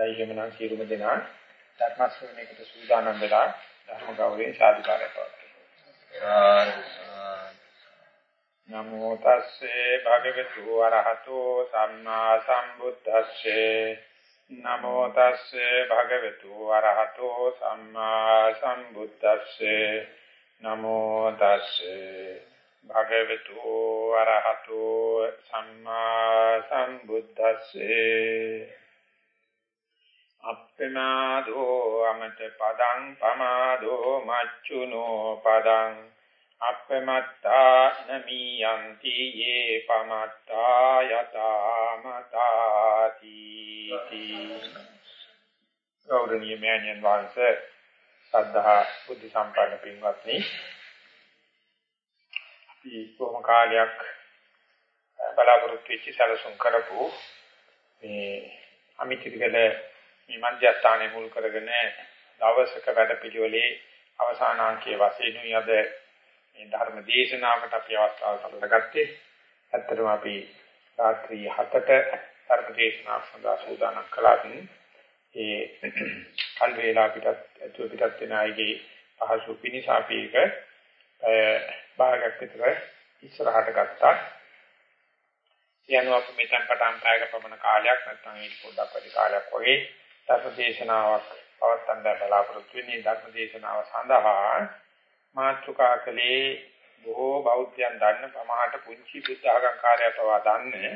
දෛහිමනම් සියලුම දෙනා ධර්ම ශ්‍රවණයකට සූදානම් වෙලා ධර්ම ගෞරවයෙන් සාදුකාරය පවතුන. නමෝ තස්සේ භගවතු වරහතෝ සම්මා සම්බුද්දස්සේ. නමෝ තස්සේ භගවතු වරහතෝ සම්මා සම්බුද්දස්සේ. නමෝ තස්සේ භගවතු වරහතෝ සම්මා සම්බුද්දස්සේ. අප්පමාදෝ අමත පදං පමාදෝ මච්චුනෝ පදං අප්පමත්තා නමියන්ති යේ පමත්තා යතාමතාති. ගෞරවනීය මෑණියන් වහන්සේ සද්ධා බුද්ධ සම්පන්න පින්වත්නි. අපි කොහොම කාලයක් බලාපොරොත්තු වෙච්ච සැලසුම් කරපු මේ අමිතිකල මේ මධ්‍යස්ථානයේ මුල් කරගෙන දවසක වැඩපිළිවෙලේ අවසාන අංකයේ වශයෙන් යද මේ ධර්ම දේශනාවකට අපි අවස්ථාව සැලසගත්තේ. ඇත්තටම අපි රාත්‍රී 7ට ධර්ම දේශනාවක් සඳහා සූදානම් කළාකින් ඒ කල් වේලා පිටත් අතුව පිටත් වෙන අයගේ පහසු පිණිස අපි ඒක භාගයක් විතර ඉස්සරහට ගත්තා. යනවා අපි මෙතන පටන් කායක පමණ කාලයක් නැත්නම් ඒක පොඩ්ඩක් වැඩි කාලයක් වගේ ධර්ම දේශනාවක් පවත්වන්න බලාපොරොත්තු වෙන්නේ ධර්ම දේශනාව සඳහා මාතෘකා කලේ බොහෝ බෞද්ධයන් දන්න ප්‍රමාහට පුංචි බුද්ධ ආගම් කාර්යය පවා දන්නේ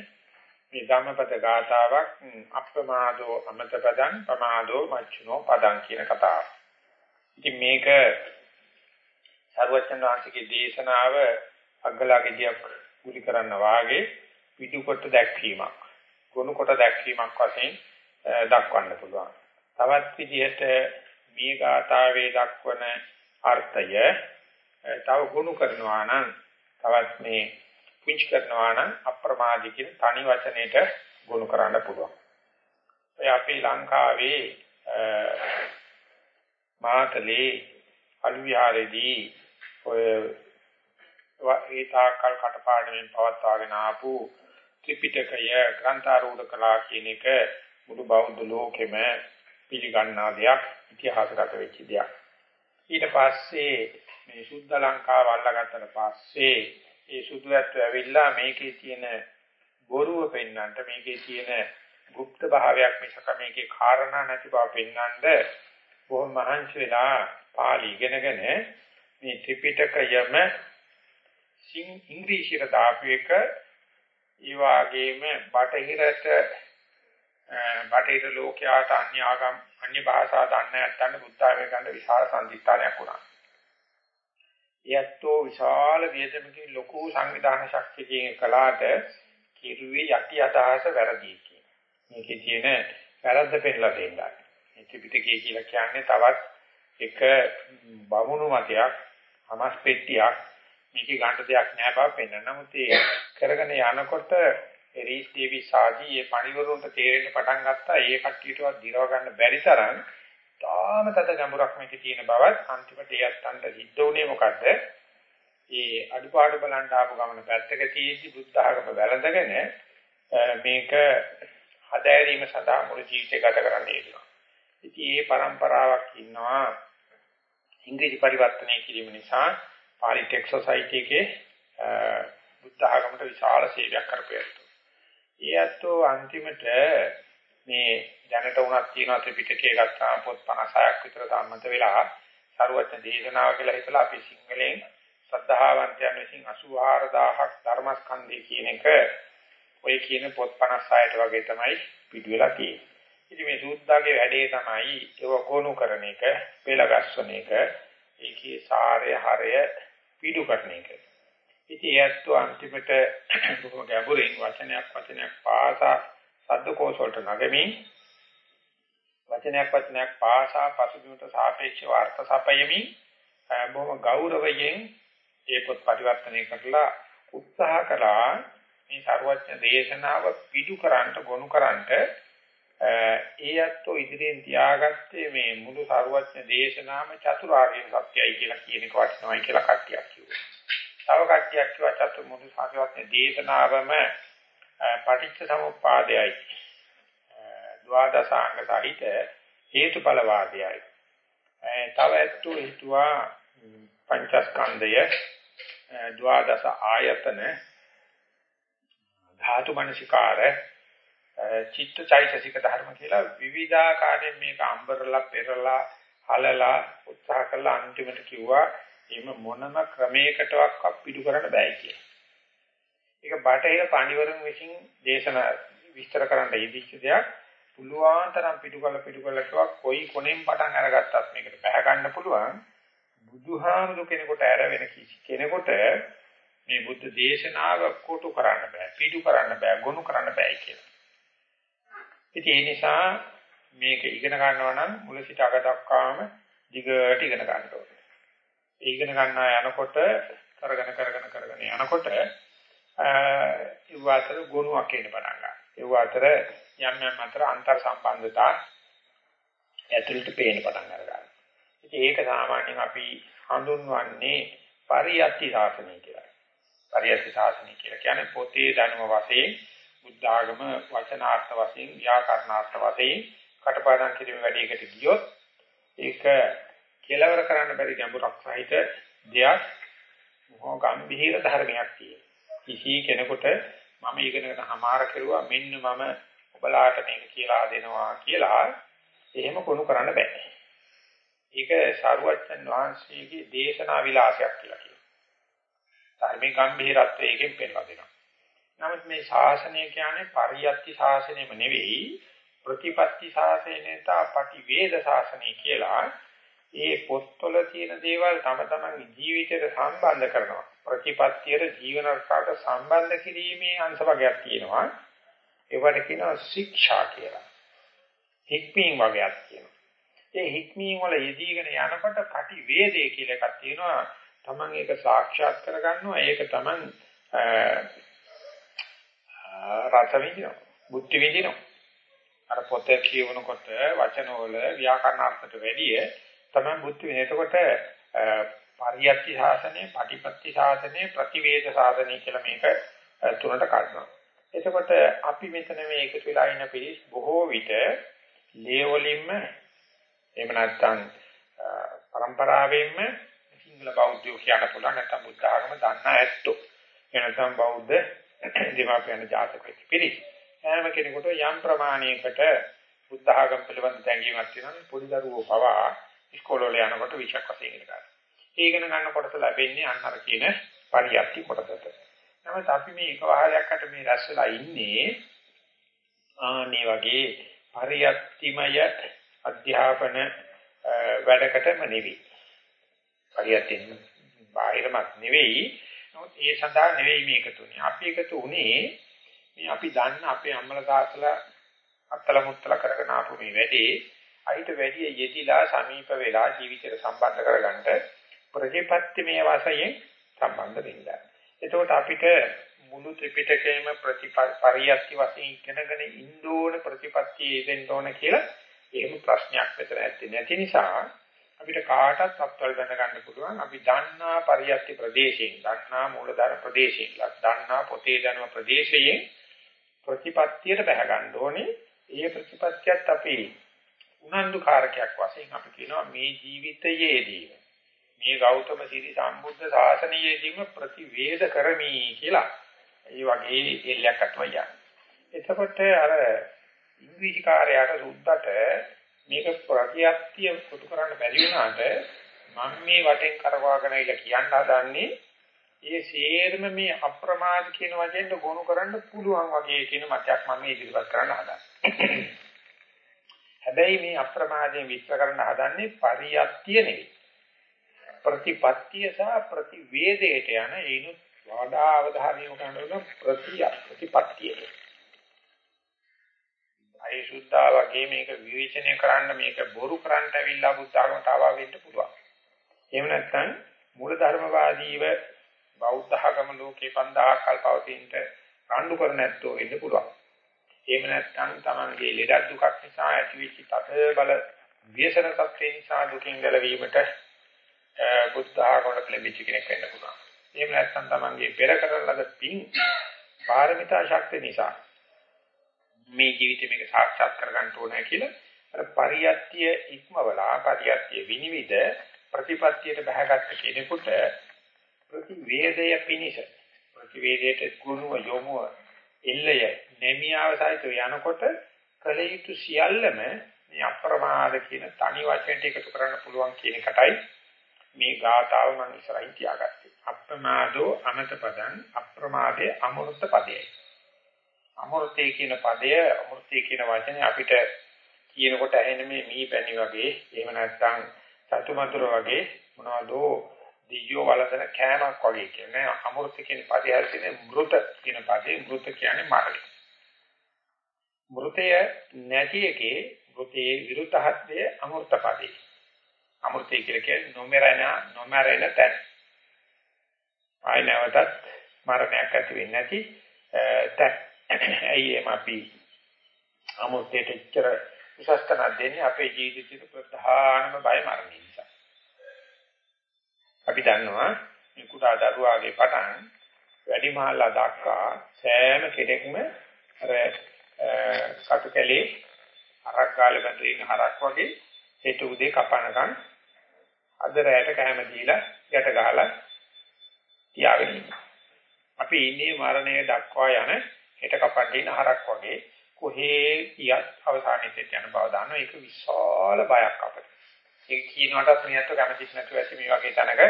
මේ ධම්මපද ගාථාවක් අප්‍රමාදෝ අමතපදං ප්‍රමාදෝ මච්චුනෝ පදං කියන කතාව. ඉතින් මේක සර්වචන් වහන්සේගේ දේශනාව අග්ගලාගෙඩියක් කුලි කරන්න වාගේ පිටු කොට දැක්වීමක්. ගොනු කොට දැක්වීමක් වශයෙන් දක්වන්න පුළුවන්. තවත් විදිහට මේ ගාථාවේ දක්වන අර්ථය තව ගුණ කරනවා නම් තවත් මේ පුංචි කරනවා නම් අප්‍රමාදී කියන තනි වචනයට ගුණ කරන්න පුළුවන්. ඔය අපි ලංකාවේ මාතලේ අලු විහාරේදී ඔය ඒතාකල් කටපාඩමින් පවත්වාගෙන ආපු ත්‍රිපිටකය ග්‍රන්ථාරූඪ කලා කියන එක මුළු බෞද්ධ ලෝකෙම පිළිගන්නා දෙයක් ඉතිහාසගත වෙච්ච දෙයක්. ඊට පස්සේ මේ සුද්ධ ලංකාව අල්ලගත්තට පස්සේ ඒ සුදුයත් ඇවිල්ලා මේකේ තියෙන බොරුව පෙන්වන්නට මේකේ තියෙන গুপ্ত භාවයක් මිසක මේකේ කාරණා නැති බව පෙන්වන්න බොහොම මහන්සි වෙලා පාලි ඉගෙනගෙන මේ ත්‍රිපිටකයම සිං ඉංග්‍රීසියට දාපු එක ඒ වගේම බටහිරට බටහිර ලෝකයාට අන්‍ය ආගම් අන්‍ය භාෂා දන්නේ නැත්නම් බුද්ධාගම ගන්න විශාල සම්දිස්ථානයක් වුණා. යැත්තෝ විශාල වේදමකින් ලොකු සංවිධාන ශක්තියකින් කලාට කිරුවේ යටි අදහස වැරදි කියන. මේකේ තියෙන වැරද්ද පෙන්නලා දෙන්නයි. මේ ත්‍රිපිටකය කියලා කියන්නේ තවත් එක බමුණු මතයක්, හමස් පෙට්ටියක් මේකේ ගන්න දෙයක් නෑ බව පෙන්වන. නමුත් ඒ කරගෙන යනකොට රීස් ඩේවිස් ආදී මේ පණිවරුන්ට තේරෙන්න පටන් ගත්තා ඒ කට්ටියටවත් දිරව ගන්න බැරි තරම් තාම තද ගැඹුරක් මේකේ තියෙන බවත් අන්තිමට ඒ අත්තන්ට සිද්ධ වුණේ මොකද්ද? ඒ අඩුපාඩු බලන්න ආපු ගමන පැත්තක තියෙද්දි බුද්ධ ආගම වැළඳගෙන මේක හදෑරීම සඳහා මුළු ජීවිතය ගත කරන්න යෙදුණා. ඉතින් මේ પરම්පරාවක් ඉන්නවා ඉංග්‍රීසි පරිවර්තනය කිරීම නිසා පාලි ටෙක් සොසයිටි එකේ බුද්ධ ආගමට විශාල සේවයක් කරපියත්. ඊයත්ෝ අන්තිමට මේ දැනට උනක් තියෙනවා ත්‍රිපිටකය ගත්තාම පොත් 56ක් විතර සම්මත වෙලා සරුවචන දේශනාව කියලා හිතලා අපි සිංහලෙන් ශ්‍රද්ධාවන්තයන් විසින් 84000ක් ධර්මස්කන්ධය කියන එක ඔය කියන පොත් 56ට වගේ තමයි පිටුවලා තියෙන්නේ. ඉතින් මේ සූත්‍රාගේ වැඩේ තමයි ඒව ගොනු කරන එක, පෙළගස්වන එක, ඒකේ සාරය හරය පිටු කරන එක. ඉතින් ඒත් අන්තිමට බොහොම ගැඹුරින් වචනයක් වචනයක් පාසා සද්දකෝෂ වලට නැගෙමින් වචනයක් වචනයක් පාසා පසුබිමට සාපේක්ෂව අර්ථ සපයමින් බොහොම ගෞරවයෙන් ඒ පොත් පරිවර්තනය කරලා උත්සාහ කළා මේ ਸਰවඥ දේශනාව පිටු කරන්න ගොනු කරන්න ඒ අත්ෝ ඉදිරියෙන් තියාගත්තේ මේ මුළු ਸਰවඥ දේශනාවම චතුරාර්ය සත්‍යයි කියලා කියන එක වටිනවයි කියලා කට්ටියක් කිව්වා. තව කට්ටියක් කිව්වා චතුමුදු සාරවත්නේ දේශනාවම පටිච්ච සමුප්පාදයයි ද්වාදසාංග සහිත හේතුඵල වාදයයි. තව ඇත්තෝ හිතුවා පංචස්කන්ධය ද්වාදස ආයතන ධාතු මනසිකාර චිත්ත චෛතසික ධර්ම කියලා විවිධාකාරයෙන් මේක අම්බරලා පෙරලා හලලා උත්සාහ කළා අන්තිමට කිව්වා එහෙම මොනම ක්‍රමයකටවත් පිටු කරන්න බෑ කියලා. ඒක බටහිර පඬිවරුන් විසින් දේශනා විස්තර කරන්න ඉදිච්ච දෙයක්. පුළුවන් තරම් පිටු කළ පිටු කළ කිව්වා කොයි කොනෙන් පටන් අරගත්තත් මේකට බහ ගන්න පුළුවන්. බුදුහාමුදුර කෙනෙකුට ඇර වෙන කිසි කෙනෙකුට මේ බුද්ධ දේශනාව කොටු කරන්න බෑ, පිටු කරන්න බෑ, ගොනු කරන්න බෑ කියලා. ඉතින් ඒ නිසා මේක ඉගෙන ගන්නවා නම් මුල සිට අග දක්වාම දිගට ඉගෙන ගන්න ඕනේ. ඒ ඉගෙන ගන්නා යනකොට කරගෙන කරගෙන කරගෙන යනකොට ඒ වාතර ගුණයක් එන්න පටන් ගන්නවා. ඒ වාතර යම් යම් අතර අන්තර් සම්බන්ධතා ඇතුළට පේන්න පටන් ගන්නවා. ඉතින් ඒක සාමාන්‍යයෙන් අපි හඳුන්වන්නේ පරියත්ති ශාසනය කියලා. පරියත්ති ශාසනය කියලා කියන්නේ පොතේ දැනුම වශයෙන් බුද්ධ ආගම වචනාර්ථ වශයෙන් ව්‍යාකරණාර්ථ වශයෙන් කටපාඩම් කිරීම වැඩියකට ගියොත් ඒක කෙලවර කරන්න බැරි ගැඹුරක් සහිත දෙයක් මොහො ගම්භීර ධර්මයක් තියෙනවා. කිසි කෙනෙකුට මම ඉගෙනගෙන හමාර කෙරුවා මෙන්න මම ඔබලාට මේක කියලා දෙනවා කියලා එහෙම කොනු කරන්න බෑ. ඒක සාරුවච්චන් වහන්සේගේ දේශනා විලාසයක් කියලා කියනවා. ධර්මයේ ගම්භීරත්වයෙන් පෙන්වා දෙනවා. නමුත් මේ ශාසනය කියන්නේ පරියත්ති ශාසනයම නෙවෙයි ප්‍රතිපත්ති ශාසනය තා පටිවේද ශාසනය කියලා ඒ පොත්වල තියෙන දේවල් තම තමන්ගේ ජීවිතයට සම්බන්ධ කරනවා. ප්‍රතිපත්තියට ජීවන රටාවට සම්බන්ධ කිරීමේ අංශ වර්ගයක් තියෙනවා. ඒවට කියනවා ශික්ෂා කියලා. හික්මීම් වර්ගයක් කියනවා. ඒ හික්මීම් වල යෙදීගෙන යනකොට පටිවේදේ කියලා එකක් තියෙනවා. තමන් ඒක සාක්ෂාත් කරගන්නවා. ඒක තමන් රස විඳිනවා. බුද්ධි විඳිනවා. අර පොතේ කියවනකොට වචනවල ව්‍යාකරණාර්ථයට වැඩිය තමයි බුද්ධි විඳින. එතකොට පරියත්ති ශාසනය, පටිපත්ති ශාසනය, ප්‍රතිවේද ශාසනය කියලා මේක තුනට කඩනවා. එතකොට අපි මෙතන මේ එකතු වෙලා ඉන්න පිළිස් බොහෝ විට ලේවලින්ම එහෙම නැත්නම් પરම්පරාවෙන්ම සිංහල බෞද්ධයෝ කියන පුළුවන් නැත්නම් බුද්ධ ආගම දන්නා ඇත්තෝ. එනසම් බෞද්ධ දෙමාපියන් ජාතක වෙච්ච පිරිස්. හැම කෙනෙකුට යම් ප්‍රමාණයකට බුද්ධ ආගම පිළිබඳ දැනීමක් තියෙනවා. පොඩි දරුවෝ පවා ඉස්කෝලේ යනකොට විෂයක් වශයෙන් ඉගෙන ගන්නවා. ඒ ඉගෙන ගන්නකොට ලැබෙන්නේ අන්නර කියන පරියප්ති කොටසට. නමුත් අපි මේ එක වහලයක්කට මේ රැස් වෙලා ඉන්නේ ආනේ වගේ පරියප්තිමය අධ්‍යාපන වැඩකටම නෙවෙයි. පරියප්තින් බාහිරමත් නෙවෙයි නමුත් ඒ සඳහා නෙවෙයි මේ එකතු වෙන්නේ. අපි එකතු වුණේ මේ අපි දන්න අපේ අම්මලා තාත්තලා අත්තල මුත්තල කරගෙන ආපු මේ වැඩේ අයිට වැඩි යෙදිලා සමීප වෙලා ජීවිතයට සම්බන්ධ කරගන්න ප්‍රතිපත්තිමය වශයෙන් සම්බන්ධ වෙන්න. එතකොට අපිට මුළු ත්‍රිපිටකයේම ප්‍රතිපරියත්ති වශයෙන් ඉගෙනගෙන ඉන්න ඕන ප්‍රතිපත්තියේ දෙන්න ඕන කියලා එහෙම ප්‍රශ්නයක් මෙතන ඇත්තේ නැති නිසා අපිට කාටත් අත්වල දැන ගන්න පුළුවන් අපි දන්නා පරියත්ති ප්‍රදේශයෙන් දන්නා මූලධර්ම ප්‍රදේශයෙන් දන්නා පොතේ දැනුම ප්‍රදේශයෙන් ප්‍රතිපත්තියට බහ ගන්න ඕනේ ඒ ප්‍රතිපත්තියත් අපි උනන්දු කාරකයක් වශයෙන් අපි කියනවා මේ ජීවිතයේදී මේ ගෞතම සිරි සම්බුද්ධ ශාසනයේදීම ප්‍රතිවේද කරමි කියලා ඒ වගේ එල්ලයක් අත්වයියා එතකොට අර ඉංග්‍රීසි කාර්යයට සුද්දට මේක ප්‍රතියත්තිය පුතු කරන්න බැරි වුණාට මම මේ වටෙන් කරවාගෙන ඉල කියන්න හදන්නේ ඒ සේරම මේ අප්‍රමාද කියන වචෙන්ට ගොනු කරන්න පුළුවන් වගේ කියන මතයක් මම ඉදිරිපත් කරන්න හදන්නේ. හැබැයි මේ අප්‍රමාදයෙන් විස්තර කරන්න හදන්නේ පරියත්තිය නෙවෙයි. ප්‍රතිපත්තිය සහ ප්‍රතිවේදයට යන ඒනොත් වඩා අවධානය යොමු කරන ප්‍රතිය ප්‍රතිපත්තිය. අය සුද්ධා වගේ මේක විවේචනය කරන්න මේක බොරු කරන්න ඇවිල්ලා බුද්ධ ආගමට ආවා වෙන්න පුළුවන්. එහෙම නැත්නම් මූල ධර්මවාදීව බෞද්ධ ආගම ලෝකේ 5000 කල් පවතිනට රණ්ඩු කර නැත්තෝ වෙන්න පුළුවන්. එහෙම නැත්නම් Tamanගේ ලෙඩ දුකක් නිසා ඇතිවෙච්ච තද බල ව්‍යසන තත්ත්වේ නිසා දුකින් ගැලවීමට බුද්ධ ආගමකට ලැබිච්ච කෙනෙක් වෙන්න පුළුවන්. එහෙම නැත්නම් Tamanගේ පෙර කරන ලද පින් පාරමිතා ශක්තිය නිසා මේ ජීවිතේ මේක සාක්ෂාත් කරගන්න ඕනේ කියලා අර පරියත්‍ය ඉක්මවලා පරියත්‍ය විනිවිද ප්‍රතිපත්තියට බහගත්ත කෙනෙකුට ප්‍රතිවේදය පිනිස ප්‍රතිවේදයට ගුණව යොමුව එල්ලය නැමියාව සහිත යනකොට කල යුතු සියල්ලම මේ අප්‍රමාද කියන තනි වචනට එකතු කරන්න පුළුවන් කියන එකටයි මේ ගාතාව මම ඉස්සරහින් තියාගත්තේ. අප්‍රමාදෝ අමත පදං අප්‍රමාදයේ අමෘත පදයයි අමෘතේ කියන පදය අමෘතේ කියන වචනේ අපිට කියනකොට ඇහෙන මේ මී පැණි වගේ එහෙම නැත්නම් සතුමතුර වගේ මොනවදෝ දියෝ වලසන කෑමක් වගේ කියන්නේ අමෘත කියන පදේ හරිනේ මෘත කියන පදේ. මෘත කියන්නේ මරණය. මෘතය නැති එකේ මෘතේ විරුද්ධහත්ය අමෘත පදේ. අමෘතය කියලා කියන්නේ නොමරණ නොමරණ තැන. ආය නැවතත් මරණයක් ඇති වෙන්නේ නැති තැන. ඇයි එම අපි අමෘතයට ඉච්චර උසස් තැනක් දෙන්නේ අපේ ජීවිතේට ප්‍රධානම බය මරණය නිසා. අපි දන්නවා මේ කුඩා දරුවාගේ පටන් වැඩිමහල්ලා දක්වා සෑම කෙනෙක්ම අර කටුකැලේ හරක් ගාලේ බැඳගෙන හරක් වගේ හෙට උදේ කපනකම් අද රැයට කැම දීලා යට ගහලා තියාගෙන ඉන්නවා. අපි ඉන්නේ මරණය දක්වා යන හෙට කපන්න ඉන්න හරක් වගේ කොහේ ගියත් අවසානයේට යන බව දන්නවා. ඒක විශාල බයක් අපිට. ඒක කියනකොටත් මිනිහට කැමතිත් නැතුව ඇති මේ වගේ තැනක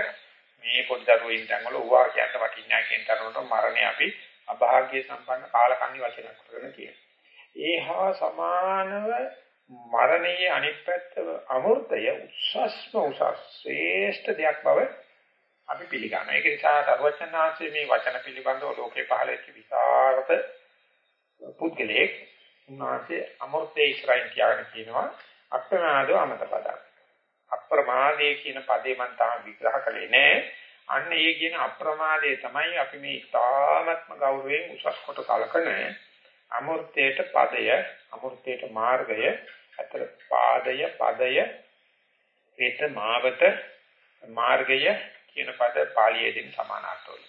මේ පොඩි දරුවෝ ඉන්න තැන්වල ඌවා කියන්න වටින්නේ නැහැ කියන තරමට මරණය අපි අභාග්‍ය සම්පන්න කාලකන්ණි වචනයක් කරගෙන කියනවා. ඒහා සමානව මරණයේ අනිත් පැත්ත අමෘතය උස්සස්ම උසස් ශ්‍රේෂ්ඨ දෙයක් බව අපි පිළිගන්නවා. ඒක නිසා දරුවචනාංශයේ මේ වචන පිළිබඳව ලෝකේ පහළ වෙච්ච විසරත පුද්ගලයෙක් උන්වහන්සේ අමෘතේ ඉස්සරහින් තියාගෙන කියනවා අප්‍රමාදෝ අමත පදක්. අප්‍රමාදයේ කියන පදේ මම තාම විග්‍රහ කළේ නෑ. අන්න ඒ කියන අප්‍රමාදයේ තමයි අපි මේ තාමත්ම ගෞරවයෙන් උසස් කොට කලකන අමෘතේට පදය, අමෘතේට මාර්ගය, අතර පාදය, පදය, වේත මාවත මාර්ගය කියන පද පාළියේදී සමානාර්ථවල.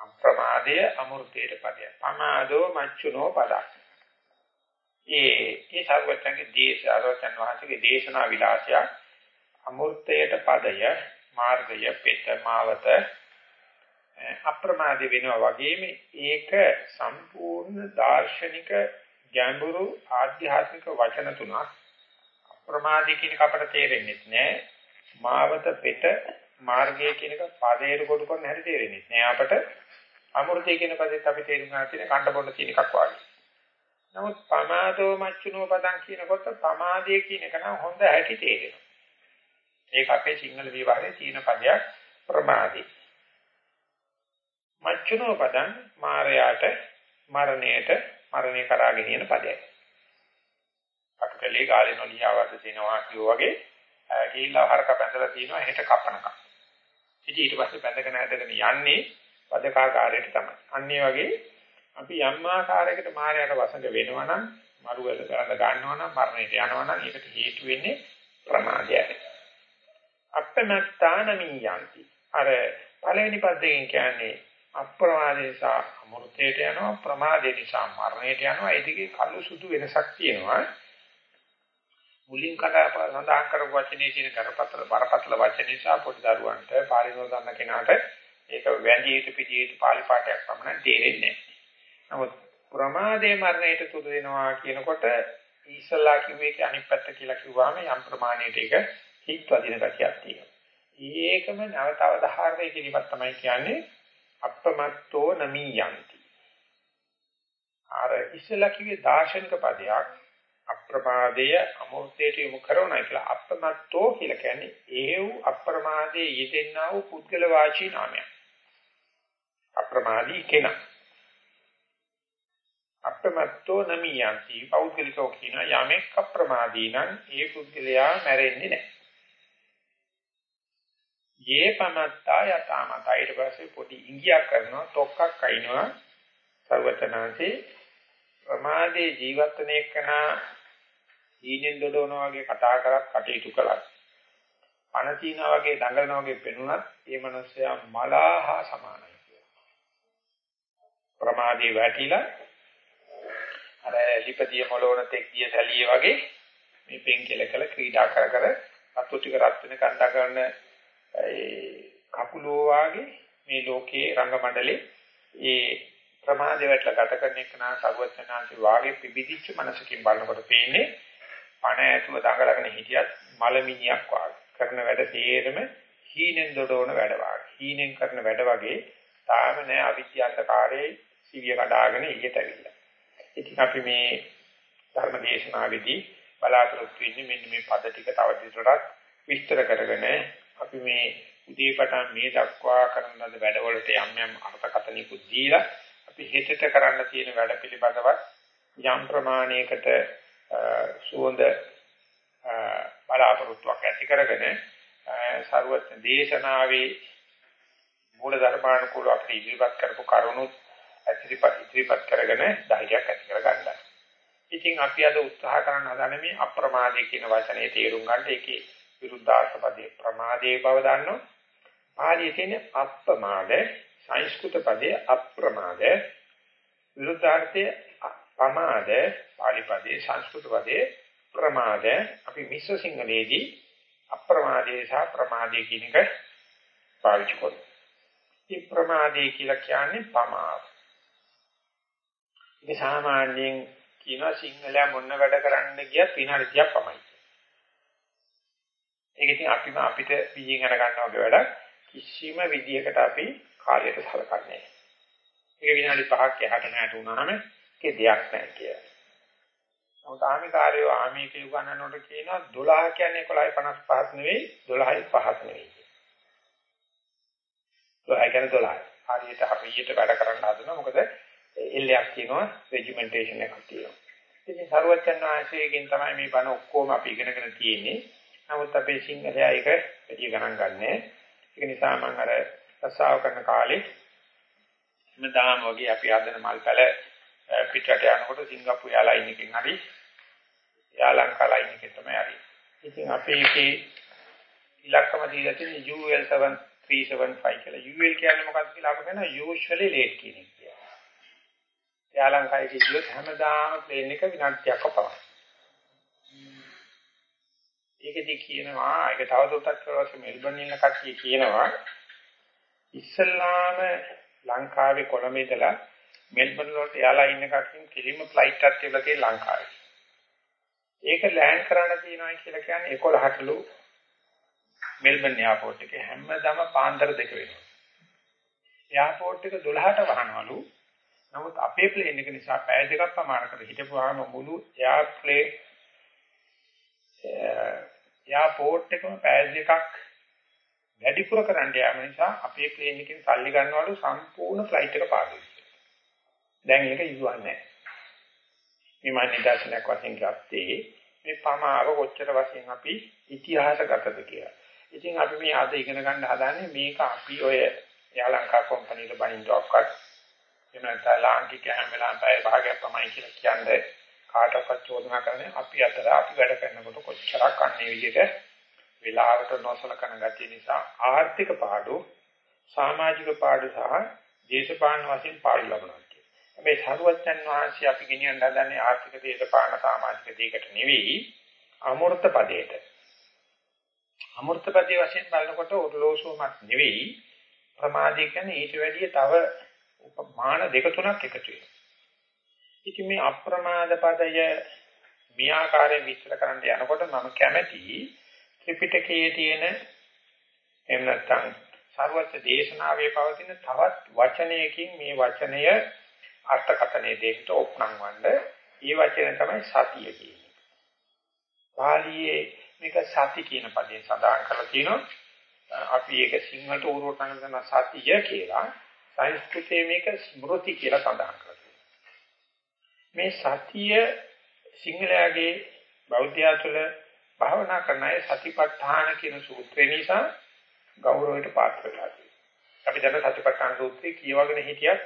අප්‍රමාදය අමෘතේට පදය. පමාදෝ මච්චුනෝ පදක්. ඒ ඒ සර්වඥගේ දේශ අරවචන් වහන්සේගේ දේශනා විලාසය අමෘතයට පදය මාර්ගය පෙත මාවත Eh, අප්‍රමාද වෙනවා වගේම ඒක සම්පූර්ණ දාර්ශනික ගැඹුරු ආධ්‍යාත්මික වචන තුනක් අප්‍රමාදී කියන එක අපට තේරෙන්නේ නැහැ මාවත පෙත මාර්ගය කියන එක පදයට කොට කරන හැටි තේරෙන්නේ නැහැ අපට අමෘතය කියන පදෙත් අපි තේරුම් ගන්න තියෙන කණ්ඩ බොන්න කියන එකක් වගේ නමුත් පමාදෝ මච්චුනෝ පදං කියනකොට පමාදයේ කියන එක නම් හොඳ හැටි තේරෙනවා. ඒක අපේ සිංහල විභාගයේ තියෙන පදයක් ප්‍රමාදී. මච්චුනෝ පදං මාරයාට මරණයට මරණය කරා ගෙනියන පදයක්. අකලේ ගාලේ නොලියාවද දිනවා කියෝ වගේ ගිහිල්ලා හරක බැඳලා තිනවා හෙට කපනකම්. ඉතින් ඊට පස්සේ බැඳගෙන ඇදගෙන යන්නේ පදකාකාරයට තමයි. අන්න වගේ අපි යම් ආකාරයකට මායයට වසඟ වෙනවා නම් මරු වල කරන්න ගන්නවා නම් මරණයට යනවා නම් ඒකට හේතු වෙන්නේ ප්‍රමාදයයි. අප්‍රමත්තානමියන්ති. අර පළවෙනි පදයෙන් කියන්නේ අප්‍රමාද නිසා අමෘතයට යනවා ප්‍රමාදේ නිසා මරණයට යනවා ඒ දෙකේ කළු සුදු වෙනසක් තියෙනවා. මුලින් කතා සඳහන් කරපු වචනේ කියන කරපතල බරපතල වචන නිසා පොඩි දරුවන්ට පාලිනෝ දන්න කෙනාට ඒක වැඳිය යුතු පිළියෙත පාලි පාඨයක් පමණ තේරෙන්නේ නැහැ. නමුත් ප්‍රමාදයේ මරණයට තුඩු වෙනවා කියනකොට ඊසලා කිව්වේ ඒක අනිත් පැත්ත කියලා කිව්වම යම් ප්‍රමාණයකට ඒක හිත් වදින ගතියක් තියෙනවා. ඒකම නැවත අවධාරණය කිරීමක් තමයි කියන්නේ අප්‍රමත්තෝ නමී යන්ති. ආර ඉස්සලා කිව්වේ දාර්ශනික පදයක් අප්‍රමාදය අමෝහයට යොමු කරනවා කියලා අප්‍රමත්තෝ කියලා කියන්නේ ඒව අප්‍රමාදයේ යෙදෙන්නා වූ පුද්ගල වාචී නාමයක්. අප්‍රමාදී කෙනා අප්‍රමත්තෝ නමියන්ති පෞද්ගලිකව කියන යමෙක් අප්‍රමාදී නම් ඒ පුද්ගලයා මැරෙන්නේ නැහැ. යේ පමත්තා යතාමතා ඊට පස්සේ පොඩි ඉංගියක් කරනවා තොක්කක් අයින්නවා සර්වචනාංශේ ප්‍රමාදේ ජීවත් වෙන එකන ඊනෙන් දොඩවනවා වගේ කතා කරත් කටයුතු කළත් අනතිනා වගේ දඟලනවා වගේ පෙනුනත් ඒ මනුස්සයා මලාහා සමානයි. ප්‍රමාදේ වැටිලා අර ලිපදිය මොළවන තෙක්දිය සැලියේ වගේ මේ පෙන් කෙලකල ක්‍රීඩා කර කර අතු ටික රත් වෙන කණ්ඩා කරන ඒ කකුලෝ වාගේ මේ ලෝකයේ රංග මණ්ඩලේ ඒ ප්‍රමාදේ වැටලා ගත කරන එක නා සර්වඥාන්ති වාගේ පිබිදිච්ච මනසකින් බලනකොට පේන්නේ පණ ඇතුව දඟලගෙන හිටියත් මලමිණියක් වාගේ කරන වැඩ තේරෙම හීනෙන් දොඩවන වැඩ වාගේ හීනෙන් කරන වැඩ වගේ තාම නෑ අවිද්‍යාන්තකාරයේ සිවිය කඩාගෙන එළියට ඇවිල්ලා. ඉතින් අපි මේ ධර්ම දේශනාවේදී බලාපොරොත්තු වෙන්නේ මෙන්න මේ පද ටික තව දිගටත් විස්තර කරගෙන අපි මේ උදේපටන් මේ දක්වා කරන ලද වැඩවලට යම් යම් අර්ථකථනිකුත් දීලා අපි හෙටට කරන්න තියෙන වැඩ පිළිබඳව යම් ප්‍රමාණයකට සුවඳ බලාපොරොත්තුවක් ඇති කරගෙන ਸਰවඥ දේශනාවේ මූල ධර්මානුකූලව අපි ඉදිරිපත් කරපු කරුණුත් ඉදිරිපත් ඉදිරිපත් කරගෙන ධෛර්යයක් ඇති කර ගන්නවා. ඉතින් අපි අද උත්සාහ කරන හදන මේ අප්‍රමාදයේ කියන වචනේ තේරුම් ගන්න ඒකේ විරුද්ධාර්ථ පදේ ප්‍රමාදයේ බව දන්නවා. පාළියේ තියෙන අප්‍රමාද සංස්කෘත පදයේ අප්‍රමාද විරුද්ධාර්ථයේ අපමාද පාලි පදයේ සංස්කෘත පදයේ ප්‍රමාද අපි මිශ්‍ර සිංහලයේදී අප්‍රමාදයේ සහ ප්‍රමාදයේ කියන එක පාවිච්චි කරනවා. මේ ප්‍රමාදයේ කියලා කියන්නේ පමාද. ඒක සාමාන්‍යයෙන් කියනවා සිංහලයා මොන වැඩ කරන්න ගියත් විනාඩි 30ක් පමණයි. ඒක ඉතින් අපිම අපිට පිළියෙන් අර ගන්නවා වගේ වැඩක් කිසිම විදියකට අපි කාර්යයට සලකන්නේ නැහැ. ඒක විනාඩි 5ක් එහාට නැට වුණාම ඒක දෙයක් නැහැ කියලා. නමුත් ආමිකාරයෝ ආමීක යුගනනකොට කියනවා 12 කියන්නේ 11:55 නෙවෙයි 12:05 නෙවෙයි. 12 කියන්නේ 12. හරියට හරියට වැඩ කරන්න හදනවා. මොකද එල්ලයක් තියෙනවා රෙජිමෙන්ටේෂන් එකක් තියෙනවා. ඉතින් සරුවචන් ආශයකින් තමයි මේ බණ ඔක්කොම අපි ඉගෙනගෙන තියෙන්නේ. නමුත් අපේ සිංහලයා ඒක වැඩි ගණන් ගන්නෑ. ඒක නිසා මම අර රසාව කරන කාලේ මදාම වගේ අපි ආදන මල්පැල පිටරට යනකොට සිංගප්පූරු යාලයින් එකකින් හරි යා ලංකාලයින් එකකින් තමයි හරි. ඉතින් අපි ඒකේ ඉලක්කම දීලා තියෙන UL 7375 කියලා. UL කියන්නේ මොකක්ද කියලා අප කියනවා usually late කියන එක. යා ලංකාවේ කිව්වොත් හැමදාම ප්ලේන් එක විනාඩියක් පමණයි. ඒකෙදි කියනවා ඒක තවදුරටත් කරවස මෙල්බන් ඉන්න කට්ටිය කියනවා ඉස්සල්ලාම ලංකාවේ කොළඹ ඉඳලා මෙල්බන් වලට යාලා ඉන්න කට්ටියන් කෙලින්ම ෆ්ලයිට් එකක් තියලා තියෙන ලංකාවේ. ඒක ලෑන්ඩ් කරන්න තියෙනවා කියලා කියන්නේ 11ටලු මෙල්බන් එයාපෝට් එකේ හැමදාම පාන්දර දෙක වෙනවා. එයාපෝට් එක 12ට වහනවලු. නමුත් අපේ ප්ලේන් එක නිසා පැය දෙකක් පමාණකට හිටපුවාම මුළු එයාප්ලේ එයාපෝට් එකම පැය දෙකක් වැඩිපුර කරන්න යාම නිසා අපේ ප්ලේන් එකෙන් සල්ලි ගන්නවලු සම්පූර්ණ ෆ්ලයිට් එක පාඩුයි. දැන් ඒක ඉදුවන්නේ නැහැ. මේ මම නිදර්ශනයක් වශයෙන් ගත්තේ මේ පමාව කොච්චර වශයෙන් අපි ඉතිහාසගතද කියලා. ඉතින් අපි මේ අද ඉගෙන ගන්න හදන්නේ මේක අපි ඔය යාලංකා කම්පැනිට බයින්ඩොක්කත් එහෙම නැත්නම් ලාංකික හැම වෙලාවෙම පැය භාගයක් තමයි කියලා කියන්නේ කාටවත් චෝදනා කරන්නේ අපි අතර අපි වැඩ කරනකොට කොච්චරක් අන්නේ විදිහට වෙලාවට නොසලකන ගැතිය නිසා ආර්ථික පාඩු සමාජික පාඩු සහ දේශපාලන වශයෙන් පාඩු ලබනවා මේ සරුවච්චන් වහන්සේ අපි ගෙනියන්න හදන්නේ ආර්ථික දේශපාලන සමාජික දෙයකට නෙවෙයි අමෘත පදයට. අමෘත පදයේ වශයෙන් බලනකොට ඔරලෝසුමක් නෙවෙයි ප්‍රමාදී කියන්නේ ඊට වැඩිය තව උපමාන දෙක තුනක් එකතු වෙනවා. ඉතින් මේ අප්‍රමාද පදය මේ ආකාරයෙන් විස්තර කරන්න යනකොට මම කැමැති ත්‍රිපිටකයේ තියෙන එහෙම නැත්නම් සර්වත්‍ය දේශනාවේ පවතින තවත් වචනයකින් මේ වචනය අර්ථකථනයේ දෙකට ඔප්නම් වන්න ඒ වචන තමයි සතිය කියන්නේ. පාලියේ මේක සති කියන පදයෙන් සඳහන් කරලා තියෙනවා. අපි ඒක සිංහලට උරුවට කරන සතිය කියලා සංස්කෘතයේ මේක ස්මෘති කියලා සඳහන් කරලා මේ සතිය සිංහලයේ බෞද්ධයා තුළ භාවනා කරන අය සතිපට්ඨාන කියන සූත්‍රය නිසා ගෞරවයට පාත්‍ර වෙනවා. අපි දැන් සතිපට්ඨාන සූත්‍රය කියවගෙන හිටියත්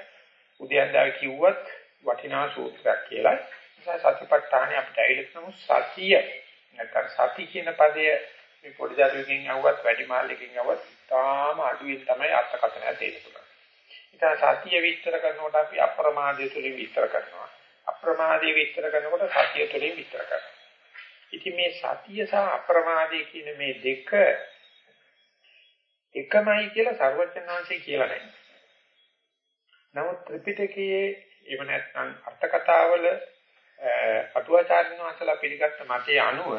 උදයන්දා කිව්වත් වටිනා සූත්‍රයක් කියලා. නිසා සතිපට්ඨානෙ අපිට ඇවිල්ලා නමුත් සතිය නැත්නම් සති කියන පදය මේ පොඩි දරුවකින් අහුවත් වැඩි මාළකින් අහුවත් තාම අඩුවෙන් තමයි අර්ථකථනය තේරෙන්නේ. ඉතින් සතිය විස්තර කරනකොට අපි අප්‍රමාදයේ තුලින් විස්තර කරනවා. අප්‍රමාදයේ විස්තර කරනකොට සතිය තුළින් විස්තර කරනවා. ඉතින් මේ සතිය සහ අප්‍රමාදයේ කියන මේ දෙක එකමයි කියලා සර්වඥාන්සේ කියලා නැහැ. නමුත් ත්‍රිපිටකයේ එහෙම නැත්නම් අර්ථ කතාවල අටුවාචාර්යන් වහන්සේලා පිළිගත්ත මතයේ අනුව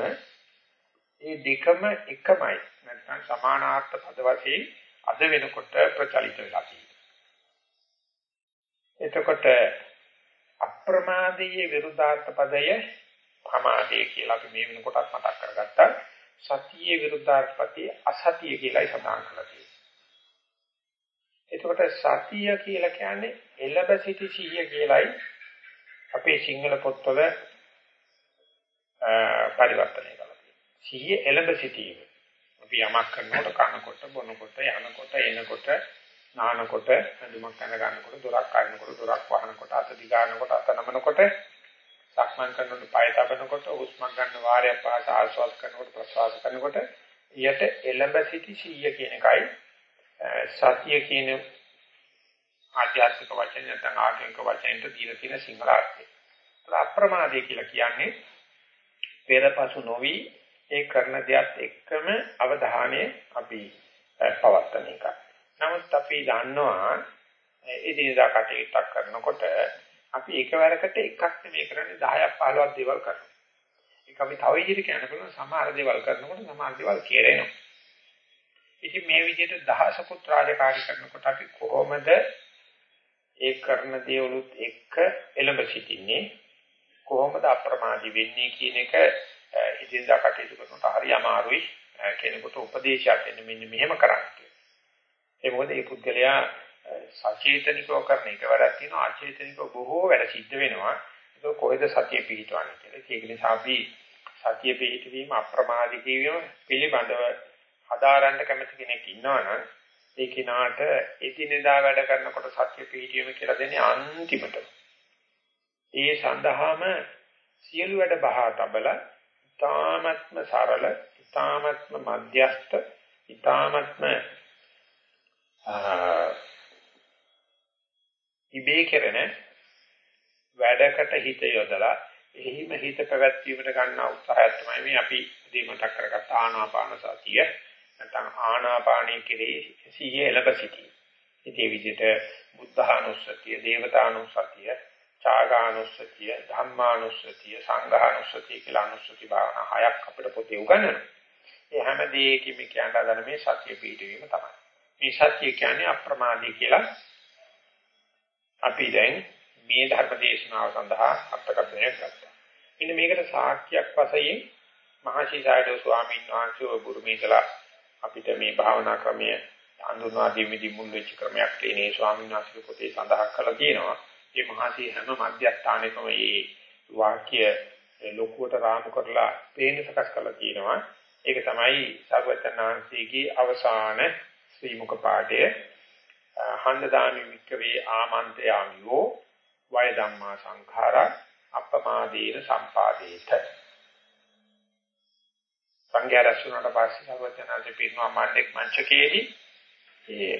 මේ දෙකම එකමයි. නැත්නම් සමානාර්ථ පද වශයෙන් අද වෙනකොට ප්‍රචලිත වෙලා තියෙනවා. එතකොට අප්‍රමාදයේ විරුද්ධාර්ථ පදය ප්‍රමාදයේ කියලා අපි මේ වෙනකොටත් මතක් කරගත්තා. සතියේ විරුද්ධාර්ථ පදය අසතිය කියලායි සඳහන් කරලා තියෙන්නේ. එතකොට සතිය කියලා කියන්නේ එළඹ සිටි සිහිය කියලායි අපේ සිංහල පොත්වල පරිවර්තනය කරලා තියෙන්නේ. සිහිය එළඹ සිටීම. අපි යමක් කරනකොට කනකොට බොනකොට යනකොට එනකොට නානකොට හඳුමක් කන ගන්නකොට දොරක් අරිනකොට දොරක් වහනකොට අත දිගානකොට අත නමනකොට සක්මන් කරනකොට පය තබනකොට හුස්ම ගන්න වාරයක් පාස ආශ්වාස කරනකොට ප්‍රශ්වාස කරනකොට යට එළඹ සිටි සීය කියන එකයි සතිය කියන ආධ්‍යාත්මික වචන නැත්නම් ආගමික වචනෙට දීලා තියෙන සිංහල අර්ථය. අප්‍රමාදය කියලා කියන්නේ පෙරපසු නොවි ඒ කරන දෙයත් එක්කම අවධානය අපි පවත්වන එකයි. නමුත් අපි දන්නවා ඉදිරියදා කටයුත්තක් කරනකොට අපි එකවරකට එකක් නෙමෙයි කරන්නේ 10ක් 15ක් දේවල් කරනවා. ඒක අපි තව ඉදිරියට යන පුළුවන් සමහර දේවල් කරනකොට සමහර දේවල් කෙරෙනවා. ඉතින් මේ විදිහට දහසකුත් රාජකාරී කරනකොට අපි කොහොමද ඒ කරන දේවලුත් එක්ක එළඹ සිටින්නේ කොහොමද අප්‍රමාදී වෙන්නේ කියන එක ඉදින්දා කටයුතු කරනකොට හරි අමාරුයි කෙනෙකුට උපදේශයක් දෙන්න මෙන්න මෙහෙම කරන්න කියලා. ඒ මොකද මේ පුද්ගලයා සචේතනිකව කරන එක වැඩක් තියෙනවා. අචේතනිකව බොහෝ වැඩ සිද්ධ වෙනවා. ඒක කොහෙද සතිය පිහිටවන්නේ කියලා. ඒක නිසා අපි සතිය පිහිටවීම අප්‍රමාදී කියවීම පිළිබඳව හදාරන්න කැමති කෙනෙක් ඉන්නවනම් ඒ කිනාට එදිනෙදා වැඩ කරනකොට සත්‍ය පිහිටීම කියලා දෙන්නේ අන්තිමට. ඒ සඳහාම සියලු වැඩ බහා තබල ඊ타මත්ම සරල ඊ타මත්ම මධ්‍යස්ත ඊ타මත්ම ඉබේ කරන වැඩකට හිත යොදලා එහිම හිත පැවැත්වීමට ගන්න උත්සාහය තමයි මේ අපි ඉදී මතක් කරගත්ත ආනාපාන සතිය නැත්නම් ආනාපානයේ කෙරෙහි සිහිය එළඹ සිටී. ඉතින් විදිහට බුද්ධානුස්සතිය, දේවතානුස්සතිය, ඡාගානුස්සතිය, ධම්මානුස්සතිය, සංඝානුස්සතිය කියලා අනුස්සති භාවනා හයක් අපිට පොතේ උගන්වනවා. ඒ හැම දෙයකින්ම කියන්න හදන මේ සත්‍ය පිළිවීම තමයි. මේ සත්‍ය කියන්නේ අප්‍රමාදී කියලා අපි දැන් මේ ධර්ම දේශනාව සඳහා අර්ථකථනය ගත්තා. ඉතින් මේකට සාක්ෂියක් වශයෙන් මහසිසාරද ස්වාමීන් වහන්සේ බුරුමේකලා අපිට මේ භාවනා ක්‍රමය අඳුනා දෙමිදි මුල් වෙච්ච ක්‍රමයක් තියෙනේ ස්වාමීන් වහන්සේ පොතේ සඳහන් කරලා තියෙනවා. මේ මහසී හැම මධ්‍යස්ථානයකම මේ වාක්‍ය ලොකුවට රාමු කරලා පේන සකස් කරලා තියෙනවා. ඒක තමයි සර්වචනාංශීගේ අවසාන ශ්‍රී මුඛ පාඨය. හන්දදාමි වික්කවේ ආමන්ත්‍රයාමියෝ වය ධම්මා සංඛාරා අප්පමාදීන සම්පාදේත. සංඝයා රැස්ුණාට පස්සේ සර්වචනාංශේ පිරිනවා මණ්ඩෙක් මංචකයේදී ඒ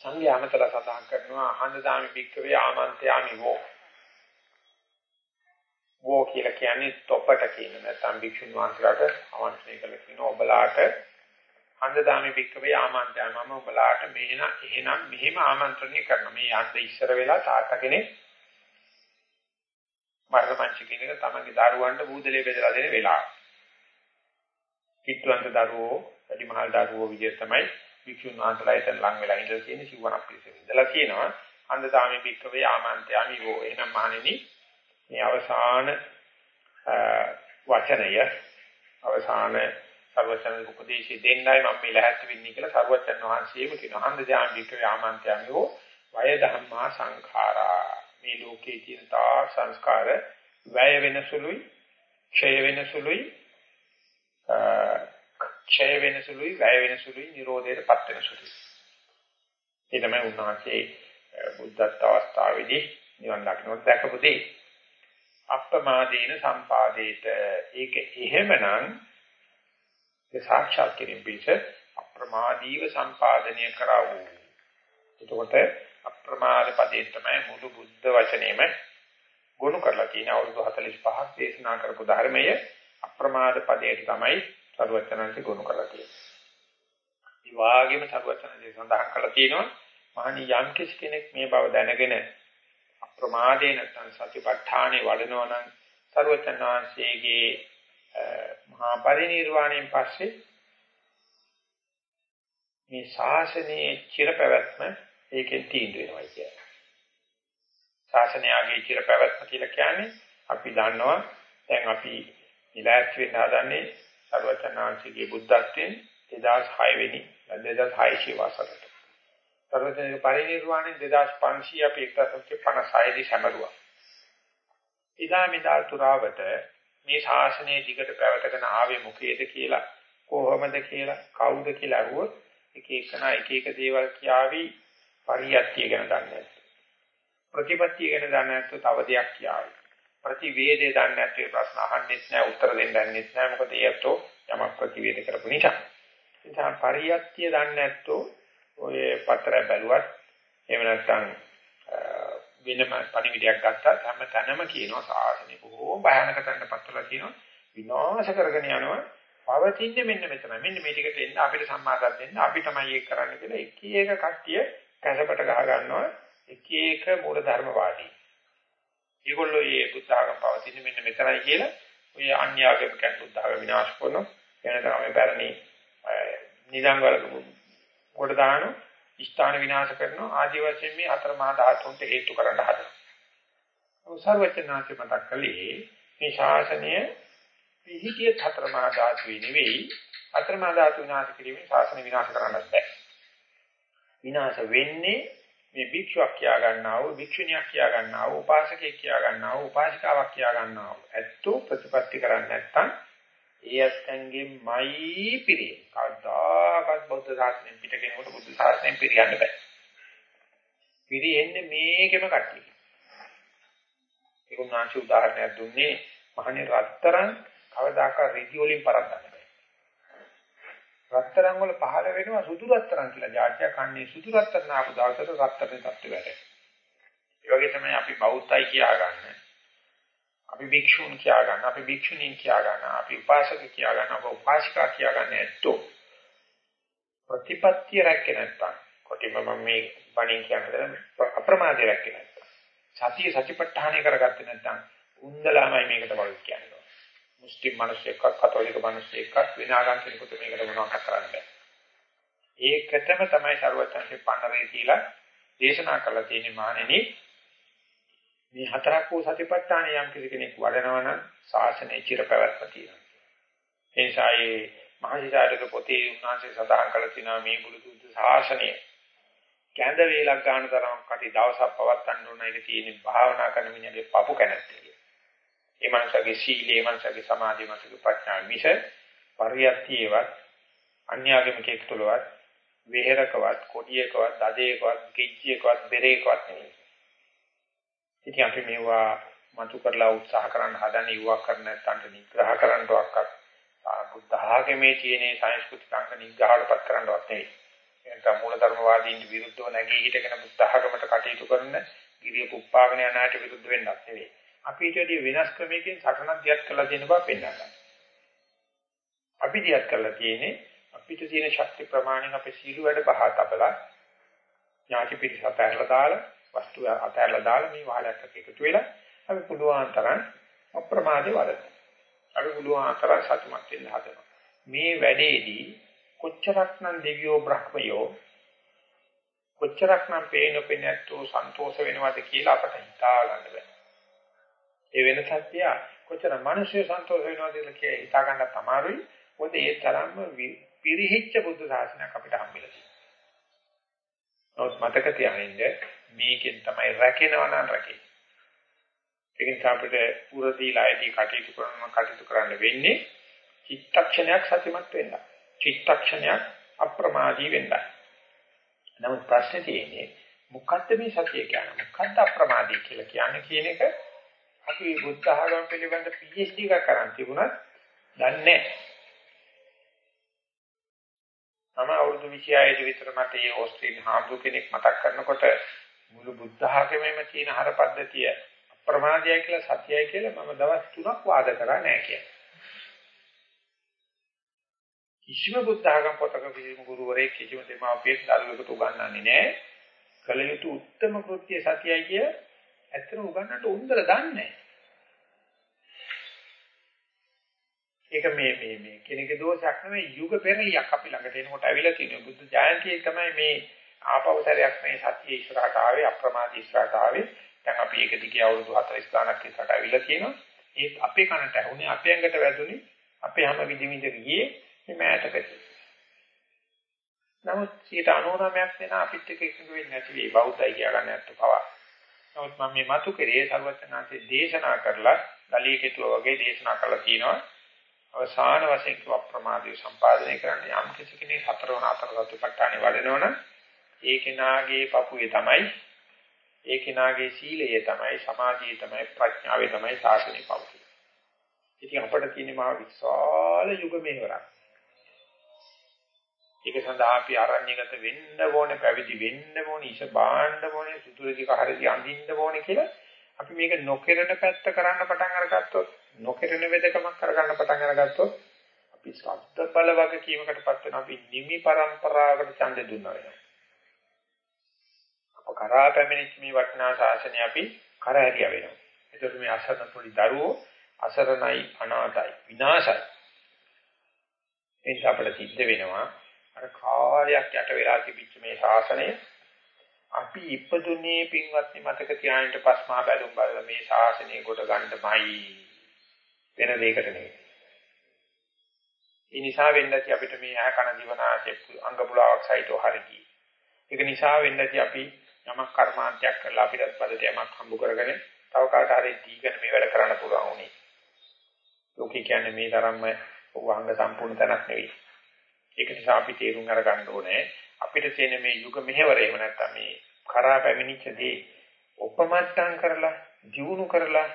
සංඝයාමතල සඳහන් කරනවා අහන්නදාමි භික්කවේ ආමන්ත්‍යාමි වෝ. වෝ කියලා කියන්නේ තොපට කියන නැත්නම් භික්ෂුන් වහන්සේලාට ආමන්ත්‍රණය කළ කියන ඔබලාට අහන්නදාමි භික්කවේ ආමන්ත්‍යාමි මම ඔබලාට මේන එහෙනම් මෙහිම ආමන්ත්‍රණය කරනවා. මේ යන්න ඉස්සර වෙලා තාත්තා කෙනෙක් මරණ මංචකිනක තමන්ගේ දරුවන්ට බූදලේ බෙදලා දෙන වෙලාව. කිට්ටුවන්ත දරුවෝ වැඩිමහල් දරුවෝ විදිහට තමයි වික්ෂුන් වහන්සේලා එතන ලං වෙලා ඉඳලා තියෙන සිවණක් පිළිසෙ ඉඳලා තියෙනවා අන්දසාමි භික්කවේ ආමන්ත්‍යාමි වෝ එහෙනම් මහණෙනි මේ අවසාන වචනය අවසාන සර්වචන උපදේශي දෙන්නයි මම මේ ලැහැත් වෙන්නේ කියලා සර්වචන වහන්සේම කියනවා අන්දසාමි භික්කවේ ආමන්ත්‍යාමි වෝ වය ධම්මා සංඛාරා මේ ලෝකේ තියෙන තා සංස්කාර වැය වෙන සුළුයි ක්ෂය වෙන සුළුයි ක්ෂය වෙන සුළුයි, වැය වෙන සුළුයි, නිරෝධයටපත් වෙන සුළුයි. ඒ තමයි උන්වහන්සේ බුද්ධත්ව අවස්ථාවේදී නිවන් දකින්නට දැකපු දේ. අප්‍රමාදීන සම්පාදේත ඒක එහෙමනම් ඒ සාක්ෂාත් කිරීම පිස අප්‍රමාදීව සම්පාදනය කරවෝ. එතකොට අප්‍රමාද පදේ තමයි මුළු බුද්ධ වචනේම ගොනු කරලා තියෙන අවුරුදු 45ක් දේශනා කරපු ධර්මය අප්‍රමාද පදයට තමයි සරුවචනන්සේ ගොනු කරලා තියෙන්නේ. ඒ වාගේම සරුවචනන්සේ සඳහන් කරලා තියෙනවා මහණි යම් කෙනෙක් මේ බව දැනගෙන අප්‍රමාදේ නැත්නම් සතිපට්ඨානේ වඩනවා නම් සරුවචනන්සේගේ මහා පරිනිර්වාණයෙන් පස්සේ මේ ශාසනයේ චිරපැවැත්ම ඒකෙන් තීන්දුව වෙනවා කියන්නේ. ශාසනයගේ චිරපැවැත්ම කියලා කියන්නේ අපි දන්නවා දැන් අපි ඉලක්ක වෙන්න හදන්නේ සර්වචනාංශිකේ බුද්ධත්වයෙන් 2006 වෙනි 2600 වසරට. සර්වචනාංශික පරිනිර්වාණය 2500 අපි 1956 දී සමරුවා. ඉදා මිදා තුරාවට මේ ශාසනයේ දිගට පැවතගෙන ආවේ මොකේද කියලා කොහොමද කියලා කවුද කියලා අහුවොත් එක එකනා එක එක දේවල් කියාවි පරියත්තිය ගැන දන්නේ ප්‍රතිපත්තිය ගැන දන්නේ නැත්නම් තව දෙයක් කියාවි. ප්‍රතිවේදේ දන්නේ නැත්නම් ප්‍රශ්න අහන්නෙත් නැහැ උත්තර දෙන්න දන්නෙත් නැහැ මොකද ඒයතෝ යමක් ප්‍රතිවේද කරපු නිසා. නිසා පරියත්තිය දන්නේ නැත්නම් ඔය පත්‍ර බැලුවත් එහෙම නැත්නම් වෙනම පණිවිඩයක් ගත්තා. හැම තැනම කියනවා සාසනෙ බොහෝ භයානක තැනකට පත්වලා කියනවා. විනාශ කරගෙන යනවා. පවතින්නේ මෙන්න මෙතන මෙන්න මේ ටිකට එන්න අපිට සම්මාදම් දෙන්න. අපි තමයි ඒක කරන්න කියලා එක එක කට්ටිය කැසපට ගහ ගන්නවා. එක එක මූල ධර්මවාදී ඒගොල්ලෝ මේ බුද්ධ ආගම පවතින්නේ මෙන්න මෙතනයි කියලා ඔය අන්‍යාගමිකයන් බුද්ධ ආගම විනාශ කරනවා. එන තමයි පැරණි නිදන් වල කොට දානවා? ස්ථාන විනාශ කරනවා ආදි වශයෙන් මේ හතර මහා ධාතුන්ට හේතු කරන්න හදනවා. සර්වචනාංශ මතක් කළේ මේ ශාසනය පිහිටිය හතර මහා ධාතු නෙවෙයි හතර මහා ධාතු විනාශ කිරීමෙන් ශාසනය විනාශ කරන්නත් බෑ. විනාශ වෙන්නේ මේ භික්ෂුවක් කියා ගන්නා වූ භික්ෂුණියක් කියා ගන්නා වූ උපාසකයෙක් කියා ගන්නා වූ උපාසිකාවක් කියා ගන්නා වූ ඇත්තෝ ප්‍රතිපත්ති කරන්නේ නැත්නම් ඒ අත්ංගෙමයි පිරිය. කවදාකවත් බුද්ධ ශාසනයෙන් පිට කෙනෙකුට බුද්ධ ශාසනයෙන් පිරියන්න බෑ. පිරියෙන්නේ මේකෙම කට්ටිය. ඒක උන්වහන්සේ උදාහරණයක් දුන්නේ මහණේ රත්තරන් කවදාකවත් රිදි වලින් පරද්දන්න බෑ. රත්තරන් වල පහළ වෙනවා සුදු රත්තරන් කියලා. ජාත්‍ය කන්නේ සුදු රත්තරන් ආපු දවසට රත්තරනේ තත්ත්වය වැඩේ. ඒ වගේ තමයි අපි බෞද්ධයි කියා ගන්න. අපි භික්ෂුන් කියා ගන්න, අපි භික්ෂුණීන් කියා ගන්න, අපි උපාසක කියා ගන්න, අපි උපාසිකා කියා ගන්න ඇත්තෝ. ප්‍රතිපත්තිය රැකේ නැත්තම් කොටිම මම මේ බණින් කියන්නේ අප්‍රමාදේ රැකේ නැත්තම් සතිය සතිපට්ඨානය කරගත්තේ නැත්තම් උන්දලාමයි මේකට වල් කියන්නේ. මුස්ලිම් මිනිස්සෙක්වත් කතෝලික මිනිස්සෙක්වත් වෙන ආගම් කෙනෙකුට මේකට මොනවක්වත් කරන්න බෑ. ඒකටම තමයි සරුවචන්සේ පන්නරේ කියලා දේශනා කළා තියෙන්නේ මහණෙනි මේ හතරක් වූ සතිපට්ඨාන යම් කෙනෙක් වඩනවා නම් ශාසනයේ චිරපැවැත්ම තියෙනවා. ඒ නිසා මේ මහසිසාරක පොතේ උන්වහන්සේ සඳහන් කළ තියෙනවා මේ බුදුදුත් ශාසනය කැඳ වේලක් ගන්න තරම් කටි දවසක් පවත්වන්න ඕන එක තියෙන භාවනා කරන මිනිහගේ පපු කැනැත්ත කියලා. ඒ මනසගේ සීලේ මනසගේ සමාධිය මනසගේ ප්‍රඥා මිස පරියත්තියවත් අන්‍යාගමිකෙක් තුලවත් වෙහෙරකවත් කොඩියකවත් දදේකවත් කිච්චියකවත් බෙරේකවත් නෙවෙයි. ඉතින් අපි මේවා මතු කරලා උත්සාහ කරන්න හදන යුවක් කරන නැත්නම් නිග්‍රහ කරන්නවක්වත් බුද්ධ ආගමේ තියෙන සංස්කෘතික අංග නිග්‍රහවටපත් කරන්නවත් නෙවෙයි. එතන මූලධර්මවාදීන් විරුද්ධව නැගී හිටගෙන බුද්ධ ආගමට කටයුතු කරන ගිරිය පුප්පාගෙන යනාට විරුද්ධ වෙන්නත් නෙවෙයි. අපි ඊට වඩා වෙනස් ක්‍රමයකින් සටනක් දියත් කරලා දෙන බව පෙන්වන්න. අපි දියත් කරලා තියෙන්නේ අපිට තියෙන ශක්ති ප්‍රමාණයෙන් අපේ සීල වැඩ බහා තබලා ඥාති පිරිස අතහැරලා දාලා වස්තු අතහැරලා දාලා මේ වාලයක් එකතු වෙලා අපි පුළුවන් තරම් අප්‍රමාදේ වඩන. අපි පුළුවන් තරම් සතුටුමත් වෙන්න හදනවා. මේ වැඩේදී කොච්චරක්නම් දෙවියෝ බ්‍රහ්මයෝ කොච්චරක්නම් පේන පෙනැත්තෝ සන්තෝෂ වෙනවද කියලා අපට හිතා ගන්න බෑ. ඒ වෙනසක් තියා කොච්චර මිනිස්සු සන්තෝෂ වෙනවද කියලා හිතා ගන්න තමයි. මොකද ඒ තරම්ම පිරිහිච්ච බුද්ධ ශාසනයක් අපිට හම්බෙලා තියෙනවා. නමුත් මතක තියාගන්න මේකෙන් තමයි රැකෙනවා නම් රැකේ. ඒක නිසා අපිට පුරදීලායේදී කටයුතු කරන කටයුතු කරන්න වෙන්නේ චිත්තක්ෂණයක් සතිමත් වෙන්න. චිත්තක්ෂණයක් අප්‍රමාදී වෙන්න. නමුත් ප්‍රශ්නේ තියෙන්නේ මොකද්ද මේ සතිය කියන්නේ? මොකද්ද අප්‍රමාදී කියලා කියන්නේ කියන එක අපි බුද්ධ ආගම පිළිබඳ PhD එකක් කරන් තිබුණත් දන්නේ නැහැ. මම අවුරුදු 26 විතර මට මේ ඕස්ට්‍රේලියානු හාමුදුර කෙනෙක් මතක් කරනකොට මුළු බුද්ධ ආගමේම තියෙන හර පද්ධතිය අප්‍රමාදයයි කියලා සත්‍යයි කියලා මම දවස් 3ක් වාද කරා නෑ කියන්නේ. කිසිම බුද්ධ ආගම් පොතක කිසිම ගුරුවරයෙක් කිසිම දෙමාපියෙක් දරුවෙකුට උගන්වන්නේ නෑ. කල යුතු උත්තරම කෘත්‍ය සත්‍යයි කිය ඇත්තට උගන්වන්නට උන්දර දන්නේ ඒක මේ මේ මේ කෙනෙකුගේ දෝෂයක් නෙවෙයි යුග පෙරලියක් අපි ළඟට එනකොට ඇවිල්ලා තියෙන බුද්ධ ජයන්තියේ තමයි මේ ආපවතරයක් මේ සත්‍ය ඉස්සරහට ආවේ අප්‍රමාදී ඉස්සරහට ආවේ දැන් අපි ඒක දිගේ අවුරුදු 40 ගානක් ඉස්සරහට ඇවිල්ලා තියෙනවා ඒ අපේ කනට ඇහුනේ අපේ ඇඟට වැදුනේ අපේ හැම විදි විදි ගියේ මේ මෑතකදී නමුත් 99ක් දෙනා අපිත් එක්ක එකඟ වෙන්නේ නැති වෙයි බෞද්ධයි කියලා ගන්න ඇත්ත පවා. නමුත් මම මේ මතු කරේ සර්වඥාන්සේ දේශනා කරලා ගලිය කෙටුව වගේ දේශනා කළා තියෙනවා. අවසාන වශයෙන් කිව්ව අප්‍රමාදයේ සම්පාදනය කරන්න යම් කිසි කෙනෙක් හතරවන අතර සතුටට්ටානේ වඩනවනම් ඒ කෙනාගේ පපුවේ තමයි ඒ කෙනාගේ සීලය තමයි සමාධිය තමයි ප්‍රඥාවේ තමයි සාසනේ පවතින. ඉතින් අපිට තියෙන මහ විශාල යුග මෙහෙවරක්. ඒක සඳහා අපි ආරණ්‍යගත වෙන්න ඕනේ, පැවිදි වෙන්න ඕනේ, ඉෂ බාන්න ඕනේ, සුදුරික හරිය අඳින්න ඕනේ කියලා අපි මේක නොකරන පැත්ත කරන්න පටන් අරගත්තොත්, නොකරන වෙදකමක් කරගන්න පටන් අරගත්තොත් අපි ශ්‍රද්ධ බල වගකීමකටපත් වෙන අපි නිමි પરම්පරාවකට ඡන්දෙ දුන්නා වෙනවා. අප කරා පැමිණිච්ච මේ වටිනා ශාසනය අපි කරහැරියා වෙනවා. ඒකට මේ අසරණ පොඩි දරුවෝ අසරණයි අනාතයි විනාශයි. එනිසා අපිට සිද්ධ වෙනවා අර කාලයක් යට වෙලා තිබිච්ච මේ ශාසනය අපි ඉපදුනේ පින්වත්නි මතක තියාගන්න පස්මා බැලුම් බලලා මේ ශාසනය කොට ගන්නමයි වෙන දෙයකට නෙවෙයි. ඒ නිසා වෙන්නති අපිට මේ ආ කන දිවනාශය අංග පුලාවක් සහිතව හරියි. ඒක නිසා වෙන්නති අපි යමක් කර්මාන්තයක් කරලා අපිටත් පදට යමක් හම්බ කරගෙන තව කාට හරි දීගෙන මේ වැඩ කරන්න පුළුවන් උනේ. ලෝකේ කියන්නේ මේ තරම්ම වංග සම්පූර්ණ තැනක් නෙවෙයි. ඒක නිසා අපි තේරුම් අරගන්න ඕනේ අපිට තියෙන මේ යුග මෙහෙවර එහෙම නැත්නම් මේ කරා පැමිණිච්ච දේ උපමට්ටම් කරලා දියුණු කරලා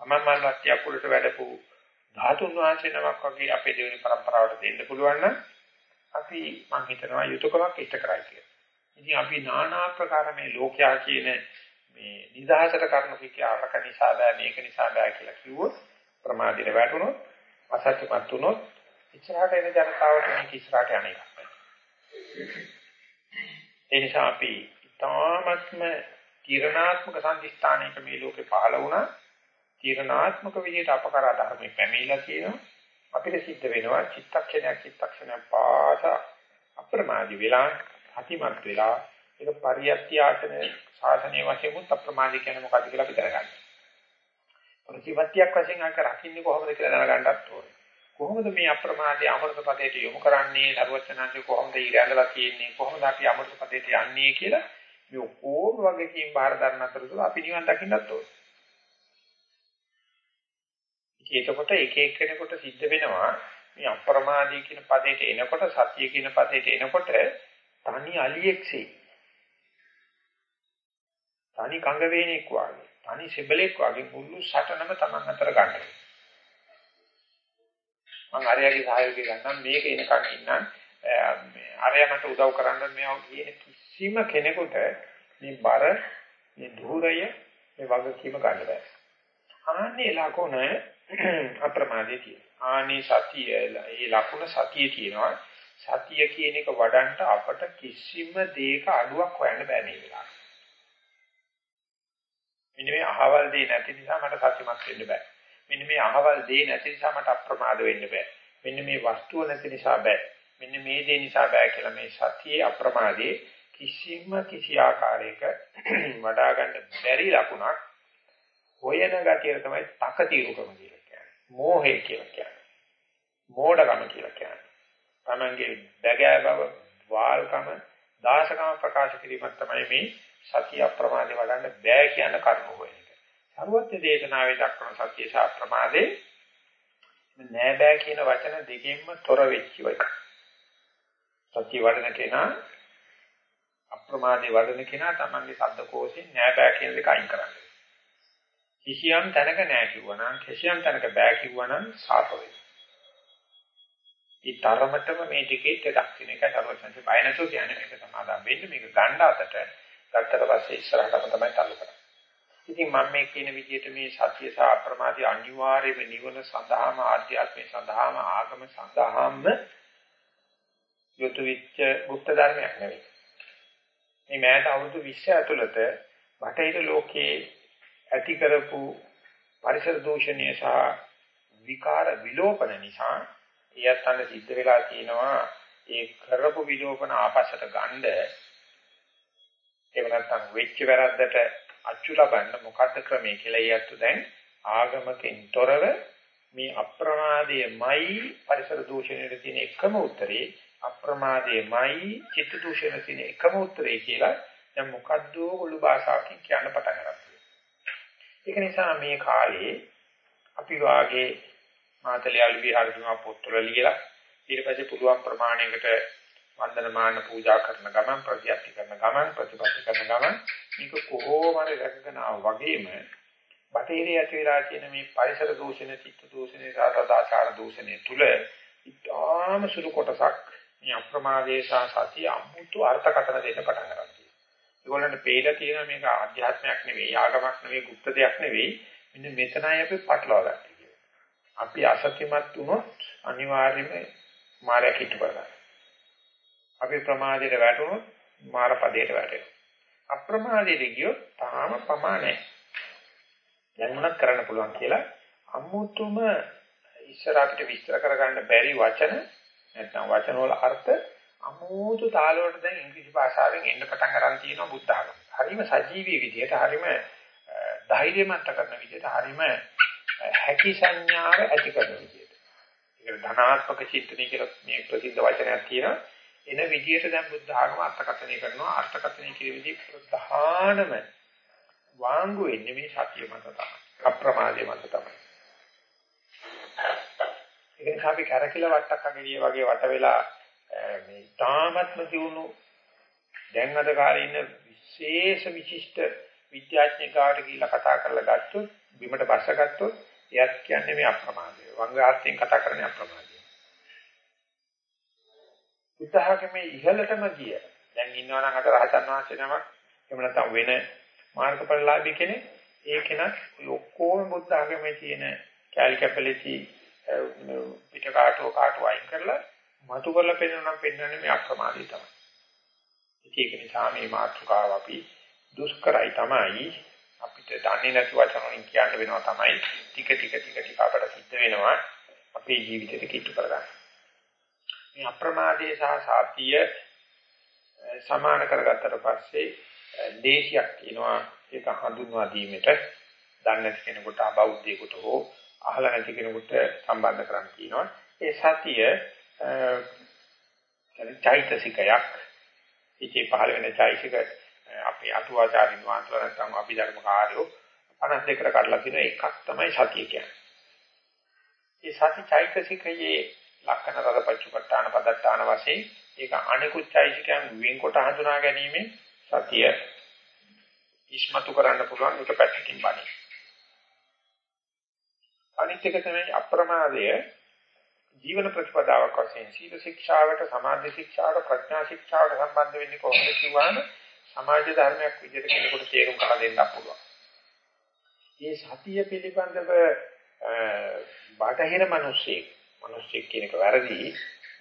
අමමන් රත්ය කුලට වැඩපු ධාතුන් වහන්සේ නමක් වගේ අපේ දෙවෙනි પરම්පරාවට දෙන්න පුළුවන් නම් අපි මම හිතනවා යුතුයකමක් ඉෂ්ට කරයි කියලා. ඉතින් අපි নানা ආකාර මේ ලෝකයා කියන මේ නිදහසට කරන කිකේ අරක නිසා බෑ මේක නිසා බෑ කියලා කිව්වොත් ප්‍රමාදින වැටුණොත් අසත්‍යමත් වුණොත් ඉස්සරහට එන ජනතාවට මේක ඉස්සරහට යන්නේ. ඒ නිසා අපි තාමත්ම තීරණාත්මක සංදිස්ථානයක මේ ලෝකේ පහළ වුණා. තීරණාත්මක විදිහට අපකරා ධර්මෙ පැමිණලා කියනවා. අපිට සිද්ධ වෙනවා චිත්තක්ෂණයක් චිත්තක්ෂණයක් පාස අප්‍රමාදී වෙලා අතිමත් වෙලා ඒක පරියත්‍යාසන සාසනීය වශයෙන් උත් අප්‍රමාදී කියන්නේ මොකක්ද කියලා අපි දැනගන්න. ප්‍රතිපත්තියක් වශයෙන් අක රකින්නේ කොහොමද කියලා දැනගන්නත් ඕනේ. කොහොමද මේ අප්‍රමාදයේ අමෘත පදයට යොමු කරන්නේ දරුවචනන්සේ කොහොමද ඊරැඳලා තියෙන්නේ කොහොමද අපි අමෘත පදයට යන්නේ කියලා මේ ඔක්කොම වගකීම් බාර ගන්න අතරතුර අපි නිවන් දකින්නත් ඕනේ. ඒකකොට එක එක්කෙනෙකුට සිද්ධ වෙනවා මේ අප්‍රමාදී කියන පදයට එනකොට සතිය කියන පදයට එනකොට තනි අලියෙක්සේ තනි කංග වේනෙක් වගේ තනි සෙබලෙක් වගේ මුළු සටනම Taman අතර ගන්නවා. මම අරයාගේ සහයෝගය ගන්නම් මේක එනකන් ඉන්නම් මේ අරයා මට උදව් කරන්න මේවා කියන කිසිම කෙනෙකුට මේ බර මේ ධූරය මේ වගකීම ගන්න බෑ. ආන්නේ ලකුණ අප්‍රමාදයේ තියෙන. ආනේ සතිය ඒ ලකුණ සතියේ තියෙනවා. සතිය කියන එක වඩන්ට අපට කිසිම දෙයක අඩුවක් හොයන්න බෑ මේ වෙලාවට. මෙන්න මේ අහවල් දෙය නැති නිසා මට සත්‍යමත් වෙන්න බෑ. මෙන්න මේ අහවල් දේ නැති නිසා මට අප්‍රමාද වෙන්න බෑ. මෙන්න මේ වස්තුව නැති නිසා බෑ. මෙන්න මේ දේ නිසා බෑ කියලා මේ සතියේ අප්‍රමාදයේ කිසිම කිසි ආකාරයක වඩා ගන්න බැරි ලකුණක් හොයන ගතිය තමයි තකතිරුකම කියලා කියන්නේ. මෝහය කියලා කියන්නේ. මෝඩකම කියලා කියන්නේ. තමන්ගේ දැගෑ බව, වාල්කම, දාසකම ප්‍රකාශ කිරීමක් තමයි මේ සතිය අප්‍රමාදේ වඩන්න බෑ කියන කර්ම හොයන. සරුවත්‍ය දේශනාවේ දක්වන සත්‍ය සහ ප්‍රමාදේ නෑ බෑ කියන වචන දෙකෙන්ම තොර වෙච්ච එක. සත්‍ය වඩන කෙනා අප්‍රමාදේ වඩන කෙනා තමන්ගේ ශබ්දකෝෂයෙන් නෑ බෑ කියන දෙක අයින් කරන්නේ. කිසියම් තැනක නෑ කිව්වනම් කිසියම් තැනක බෑ කිව්වනම් සාප වෙනවා. ඒ තරමටම මේ දෙකේ දෙකක් තියෙන එක සරුවත්‍යංශ බය නැතුව කියන්නේ මේක සමාදම් වෙන්න මේක ගන්න අතට ගත්තට පස්සේ ඉස්සරහටම තමයි තල්ලු කරන්නේ. ඉතින් මම මේ කියන විදිහට මේ සත්‍ය සහ අප්‍රමාදී අනිවාර්යම නිවන සඳහාම ආධ්‍යාත්මය සඳහාම ආගම සඳහාම යොතුවිච්ච බුද්ධ ධර්මයක් නෙවෙයි. මේ මෑත අවුරුදු 20 ඇතුළත බටහිර ලෝකයේ ඇති කරපු පරිසර දූෂණය සහ විකාර විලෝපන නිසා එයත් අන්න සිද්ධ වෙලා තියෙනවා. ඒ කරපු විලෝපන ආපස්සට ගන්න. එහෙම නැත්නම් වෙච්ච වැරද්දට අච්චු ලබන්න මොකද්ද ක්‍රමය කියලා ඊයත් දැන් ආගමකින් තොරව මේ අප්‍රමාදයේමයි පරිසර දූෂණයට තියෙන එකම උත්තරේ. අප්‍රමාදයේමයි චිත්ත දූෂණයට තියෙන එකම උත්තරේ කියලා දැන් මොකද්ද ඔලු භාෂාවකින් කියන්න පටන් ගන්නවා. ඒක නිසා මේ කාලේ අපි වාගේ මාතලේ අලු විහාරතුමා පොත්වල ලියලා ඊට පස්සේ පුළුවන් ප්‍රමාණයකට වන්දනමාන පූජා කරන ගමන් ප්‍රතිපත්ති කරන ගමන් ප්‍රතිපත්ති කරන ගමන් මේක කොහොම හරි රැකගෙන වගේම බටහිරේ ඇති වෙලා තියෙන මේ පරිසර දූෂණ, චිත්ත දූෂණ, සාදාචාර දූෂණ තුල ඉතාම සුළු කොටසක් මේ අප්‍රමාදයේ සහ සතිය අමුතු අර්ථකථන දෙන්න පටන් ගන්නවා. ඒගොල්ලන්ට පේලා තියෙන මේක ආධ්‍යාත්මයක් නෙවෙයි, ආගමක් නෙවෙයි, গুপ্ত දෙයක් නෙවෙයි. මෙන්න මෙතනයි අපි පටලවා ගන්න. අපි අසත්‍යමත් වුණොත් අනිවාර්යයෙන්ම මායя කිට්ටු කරගන්නවා. අපි ප්‍රමාදයට වැටුණොත් මාර පදයට වැටෙනවා. අප්‍රමාදයට ගියොත් තාම ප්‍රමාණයි. දැන් මොනක් කරන්න පුළුවන් කියලා අමුතුම ඉස්සර අපිට විස්තර කරගන්න බැරි වචන නැත්නම් වචන වල අර්ථ අමුතු තාල වලට දැන් ඉංග්‍රීසි භාෂාවෙන් එන්න පටන් ගන්න තියෙනවා බුද්ධ ආගම. හරිම සජීවී විදියට හරිම ධෛර්යමත් කරන විදියට හරිම හැකි සංඥාව ඇති කරන විදියට. ඒක ධනාත්මක චින්තනය කියලා මේ ප්‍රසිද්ධ වචනයක් තියෙනවා. එන විදියට දැන් බුද්ධ ආගම අර්ථකථනය කරනවා අර්ථකථනය කිරීමේදී ප්‍රධානම වාංගු වෙන්නේ මේ සතිය මත තමයි අප්‍රමාදයේ මත තමයි ඒ නිසා අපි කරකිල වට්ටක් අගලිය වගේ වට වෙලා මේ තාමත්ම දියුණු දැන් අද කාලේ ඉන්න විශේෂ විශිෂ්ට විද්‍යාඥයෙකුට කියලා කතා කරලා ගත්තොත් බිමට බස්ස ගත්තොත් එයත් කියන්නේ මේ අප්‍රමාදය. වංගාර්ථයෙන් කතා කරන්නේ අප්‍රමාදය. උත්සාහකමේ ඉහළටම ගිය. දැන් ඉන්නවා නම් අද රහතන් වහන්සේ නමක්. එහෙම නැත්නම් වෙන මාර්ගඵලලාභී කෙනෙක්. ඒ කෙනත් ඔක්කොම බුද්ධ ආගමේ තියෙන කැලි කැපලිටි පිටකාටෝ කාටෝ අයින් කරලා මතු කරලා පෙන්වනම් පෙන්වන්නේ මේ අප්‍රමාදී තමයි. ඒක නිසා මේ මාතෘකාව අපි දුෂ්කරයි තමයි. අපිට දන්නේ නැති වචන වලින් කියන්න වෙනවා තමයි. ටික ටික ටික ටික අපට සිද්ධ වෙනවා අපේ ජීවිතේට කිට්ටු කරගන්න. මේ අප්‍රමාදයේ සහ සාතිය සමාන කරගත්තට පස්සේ දේශයක් කියනවා ඒක හඳුන්වා දීමට දන්නේ නැති කෙනෙකුට අබෞද්ධයෙකුට හෝ අහලා නැති කෙනෙකුට සම්බන්ධ කරන්න කියනවා. ඒ සතිය චෛතසිකයක්. ඉති පහළ වෙන චෛතසික අපේ අටුවාචාරින් වහන්සේලා නැත්නම් අපි ධර්ම කාර්යෝ 52කට කඩලා තියෙන එකක් තමයි සතිය කියන්නේ. ඒ සති චෛතසිකයේ ලක්කන රද පච්චපට්ඨාන පදට්ඨාන වශයෙන් ඒක අනිකුත් චෛසිකයන් වෙන්කොට හඳුනා ගැනීම සතිය ඉස්මතු කරන්න පුළුවන් එක පැත්තකින් බණි. අනිත් එක තමයි අප්‍රමාදය ජීවන ප්‍රතිපදාවක් වශයෙන් සීල ශික්ෂාවට සමාධි ශික්ෂාවට ප්‍රඥා ශික්ෂාවට සම්බන්ධ වෙන්නේ කොහොමද කියවහම සමාජ ධර්මයක් විදිහට කෙනෙකුට තේරුම් කරලා දෙන්න පුළුවන්. මේ සතිය පිළිබඳව බාහිර මිනිස්සෙක් මිනිස්සෙක් කියන එක වැරදි.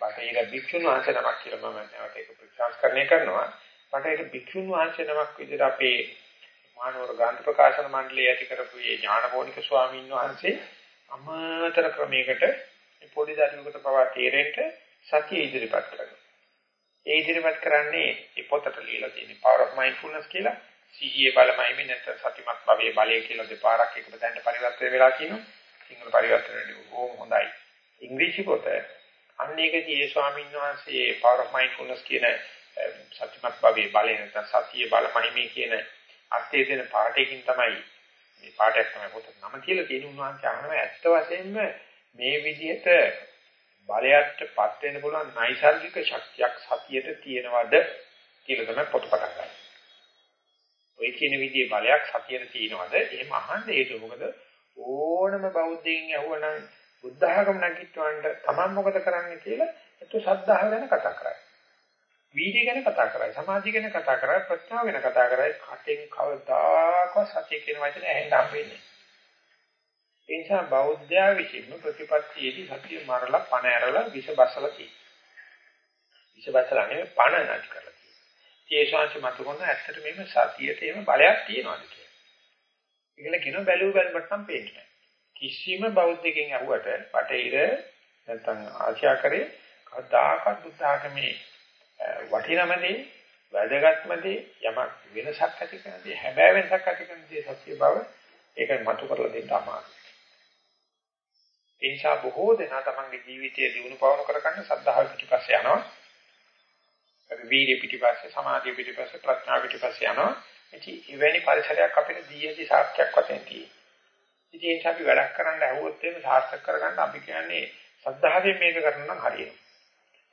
බටහිර භික්ෂුන් වහන්සේ නමක් කියලා මම නැවත ඒක ප්‍රතිසංස්කරණය කරනවා. බටහිර භික්ෂුන් වහන්සේ නමක් විදිහට අපේ මානවර ගාන්ධ ප්‍රකාශන මණ්ඩලයේ ඇති කරපු මේ ඥානපෝනික ස්වාමීන් වහන්සේ අමතර ක්‍රමයකට මේ පොඩි දරුවෙකුට පවා තේරෙන්න සතිය ඉදිරිපත් කරනවා. ඒ ඉදිරිපත් කරන්නේ මේ පොතට ලියලා තියෙන Power of Mindfulness කියලා සිහියේ බලමයි මේ නැත්නම් සතිමත් භවයේ බලය කියලා දෙපාරක් එකම තැනට පරිවර්තන වෙලා කියනවා. සිංහල පරිවර්තනයේදී බොහොම හොඳයි. ඉංග්‍රීසි පොත අන්න ඒකදී ඒ ස්වාමීන් වහන්සේ power of mindfulness කියන සත්‍යමත් භවයේ බලය නැත්නම් සතිය බලපහිමේ කියන අර්ථය දෙන පාඩයකින් තමයි මේ පාඩයක් තමයි පොත නම කියලා තියෙන උන්වහන්සේ අහනවා ඇත්ත වශයෙන්ම මේ විදිහට බලයටපත් වෙන්න පුළුවන් නයිසර්ගික ශක්තියක් සතියට තියෙනවද කියලා තමයි පොත පටන් ගන්න. ඔය කියන විදිහේ බලයක් සතියට තියෙනවද? එහෙම අහන්න ඒක මොකද ඕනම බෞද්ධයින් අහුවනම් බුද්ධ ආගම නැගිටවන්න තමන් මොකද කරන්නේ කියලා එතු සද්ධාහ ගැන කතා කරන්නේ. වීර්ය ගැන කතා කරයි, සමාධිය ගැන කතා කරයි, ප්‍රඥාව ගැන කතා කරයි, කටෙන් කවදාකවත් සත්‍ය කියන වචනේ ඇහෙන්න හම්බෙන්නේ. ඒ නිසා බෞද්ධයා විසින් ප්‍රතිපත්තියේදී සත්‍ය මරලා පණ ඇරලා විෂ බසලා තියෙනවා. විෂ බසලා නෙවෙයි පණ නැති කරලා තියෙනවා. ඒ ශාංශ මත කොන ඇත්තට මේම සතියට එහෙම බලයක් තියනවාද කියලා. ඒකල කියන බැලුව බැලමට නම් පේන්නේ කිසිම බෞද්ධකෙන් අහුවට බටහිර නැත්නම් ආශ්‍යාකරේ කවදාකවත් බුද්ධ ආගමේ වටිනමදී වැදගත්මදී යමක් වෙනසක් ඇති කරනදී හැබැයි වෙනසක් ඇති කරනදී සත්‍ය බව ඒක මතු කරලා දෙන්න අමාරුයි. ඒ නිසා බොහෝ දෙනා තමන්ගේ ජීවිතයේ දිනු පවණු කරගන්න සද්ධාව පිටිපස්සේ යනවා. ඒ වීර්ය පිටිපස්සේ සමාධිය පිටිපස්සේ ප්‍රඥා පිටිපස්සේ යනවා. ඉතින් එවැනි පරිසරයක් අපිට දීයේදී සාක්ෂයක් වශයෙන් තියෙනවා. ඉතින් ඒක අපි වැඩක් කරන්න ඇහුවොත් ඒක සාර්ථක කරගන්න අපි කියන්නේ සද්ධාවෙන් මේක කරන්න නම් හරියනවා.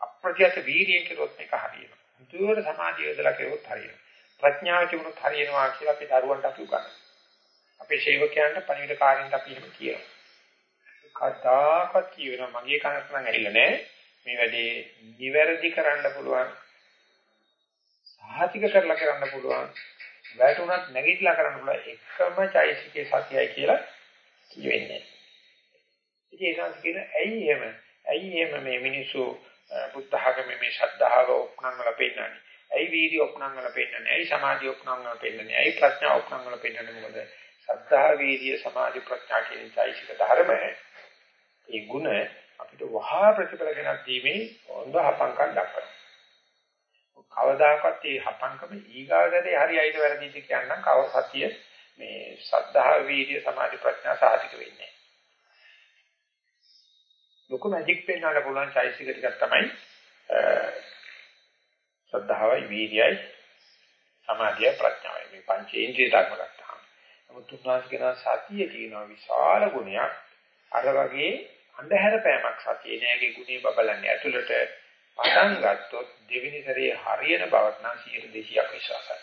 අප්‍රත්‍යත වීර්යයෙන් කෙරුවොත් මේක හරියනවා. දුර සමාධිය යොදලා කෙරුවොත් හරියනවා. ප්‍රඥාව තිබුණොත් හරියනවා කියලා අපි දරුවන්ට අපි උගන්වනවා. අපේ සේවකයන්ට පණිවිඩ කාර්යන්ට අපි එහෙම කියනවා. කතාකත් කියනවා මගේ කනට නම් ඇහිලා නැහැ. මේ වැඩේ නිවැරදි කරන්න පුළුවන්. සාහිතික කරලා කරන්න පුළුවන්. වැටුණත් නැගිටලා කරන්න පුළුවන් එකම චෛසිකේ සතියයි කියලා කියවෙන්නේ. ඉතින් ඒ සංස් කියන ඇයි එහෙම? ඇයි එහෙම මේ මිනිස්සු බුද්ධ ආගමේ මේ ශ්‍රද්ධාව උපනංගල පෙන්නන්නේ? ඇයි වීර්ය උපනංගල පෙන්නන්නේ? ඇයි සමාධි උපනංගල පෙන්නන්නේ? ඇයි ප්‍රඥා උපනංගල පෙන්නන්නේ? මොකද ශ්‍රද්ධා වීර්ය සමාධි ප්‍රඥා කියන චෛසික ධර්ම ඒ ගුණ අපිට වහා ප්‍රතිඵල ගෙනත් දීමේ හොඳ හපංකම් දක්වනවා. කවදාකවත් මේ හපංකම ඊගාටදී හරියයිද වැරදිද කියනනම් කව සතිය මේ සද්ධා වීර්ය සමාධි ප්‍රඥා සාධික වෙන්නේ. ලොකු මැජික් පෙන්වන්න පුළුවන් චෛසික ටිකක් තමයි සද්ධාවයි වීර්යයි සමාධිය ප්‍රඥාවයි මේ පංචේන්ද්‍රිය ධර්ම ගත්තාම. නමුත් තුන්වාස් කියන සතිය තියෙන විශාල ගුණයක් අර වගේ අන්ධහැර පෑමක් සතියේ නෑගේ ගුණේ බබලන්නේ ඇතුළට පටන් ගත්තොත් දෙවෙනි සැරේ හරියන බවට නම් 100 200ක් විශ්වාසයි.